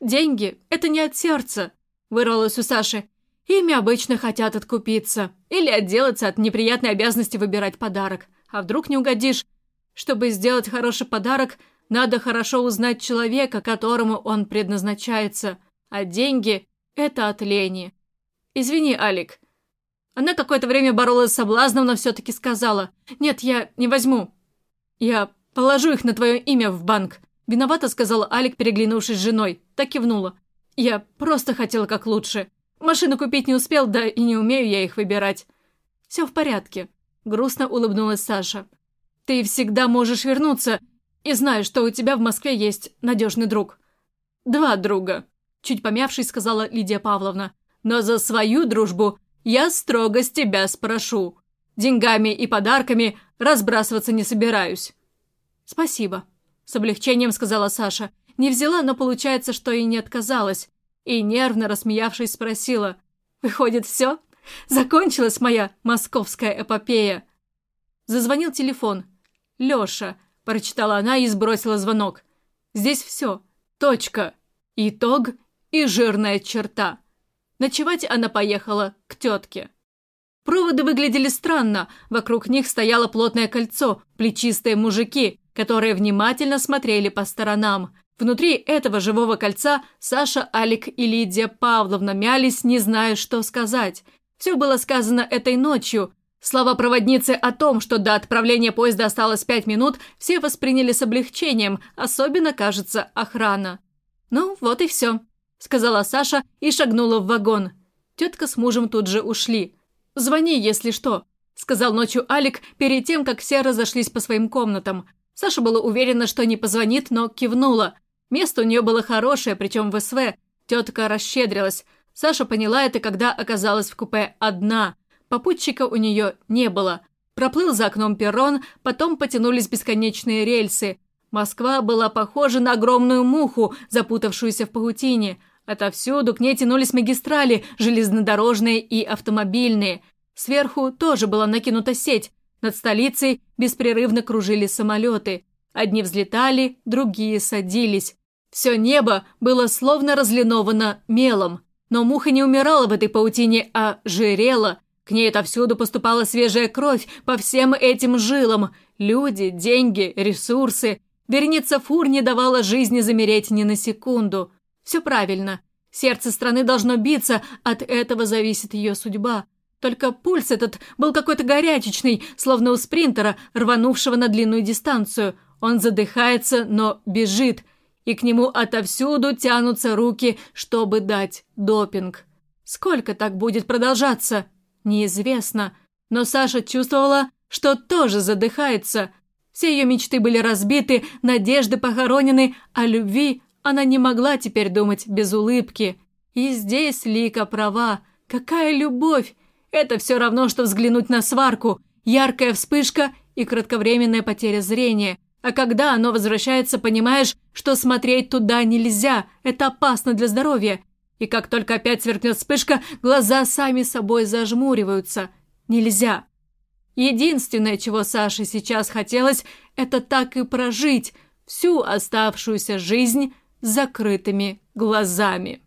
«Деньги — это не от сердца», — вырвалось у Саши. «Ими обычно хотят откупиться или отделаться от неприятной обязанности выбирать подарок. А вдруг не угодишь? Чтобы сделать хороший подарок, надо хорошо узнать человека, которому он предназначается. А деньги — это от лени. Извини, Алик». Она какое-то время боролась с соблазном, но все-таки сказала. «Нет, я не возьму. Я положу их на твое имя в банк». Виновата, сказала Алик, переглянувшись с женой. Так кивнула. «Я просто хотела как лучше. Машину купить не успел, да и не умею я их выбирать». «Все в порядке», — грустно улыбнулась Саша. «Ты всегда можешь вернуться, и знаю, что у тебя в Москве есть надежный друг». «Два друга», — чуть помявшись, сказала Лидия Павловна. «Но за свою дружбу я строго с тебя спрошу. Деньгами и подарками разбрасываться не собираюсь». «Спасибо», — с облегчением сказала Саша. Не взяла, но получается, что и не отказалась. И нервно рассмеявшись спросила. «Выходит, все? Закончилась моя московская эпопея?» Зазвонил телефон. «Леша», — прочитала она и сбросила звонок. «Здесь все. Точка. Итог и жирная черта». Ночевать она поехала к тетке. Проводы выглядели странно, вокруг них стояло плотное кольцо, плечистые мужики, которые внимательно смотрели по сторонам. Внутри этого живого кольца Саша, Алик и Лидия Павловна мялись, не зная, что сказать. Все было сказано этой ночью. Слова проводницы о том, что до отправления поезда осталось пять минут, все восприняли с облегчением, особенно, кажется, охрана. «Ну, вот и все», — сказала Саша и шагнула в вагон. Тетка с мужем тут же ушли. «Звони, если что», — сказал ночью Алик перед тем, как все разошлись по своим комнатам. Саша была уверена, что не позвонит, но кивнула. Место у нее было хорошее, причем в СВ. Тетка расщедрилась. Саша поняла это, когда оказалась в купе одна. Попутчика у нее не было. Проплыл за окном перрон, потом потянулись бесконечные рельсы. Москва была похожа на огромную муху, запутавшуюся в паутине. Отовсюду к ней тянулись магистрали, железнодорожные и автомобильные. Сверху тоже была накинута сеть. Над столицей беспрерывно кружили самолеты. Одни взлетали, другие садились. Все небо было словно разлиновано мелом. Но муха не умирала в этой паутине, а жирела. К ней отовсюду поступала свежая кровь по всем этим жилам. Люди, деньги, ресурсы. Верница фур не давала жизни замереть ни на секунду. Все правильно. Сердце страны должно биться, от этого зависит ее судьба. Только пульс этот был какой-то горячечный, словно у спринтера, рванувшего на длинную дистанцию. Он задыхается, но бежит, и к нему отовсюду тянутся руки, чтобы дать допинг. Сколько так будет продолжаться? Неизвестно. Но Саша чувствовала, что тоже задыхается. Все ее мечты были разбиты, надежды похоронены, а любви она не могла теперь думать без улыбки. И здесь Лика права. Какая любовь! Это все равно, что взглянуть на сварку. Яркая вспышка и кратковременная потеря зрения. А когда оно возвращается, понимаешь, что смотреть туда нельзя. Это опасно для здоровья. И как только опять сверкнет вспышка, глаза сами собой зажмуриваются. Нельзя. Единственное, чего Саше сейчас хотелось, это так и прожить всю оставшуюся жизнь с закрытыми глазами.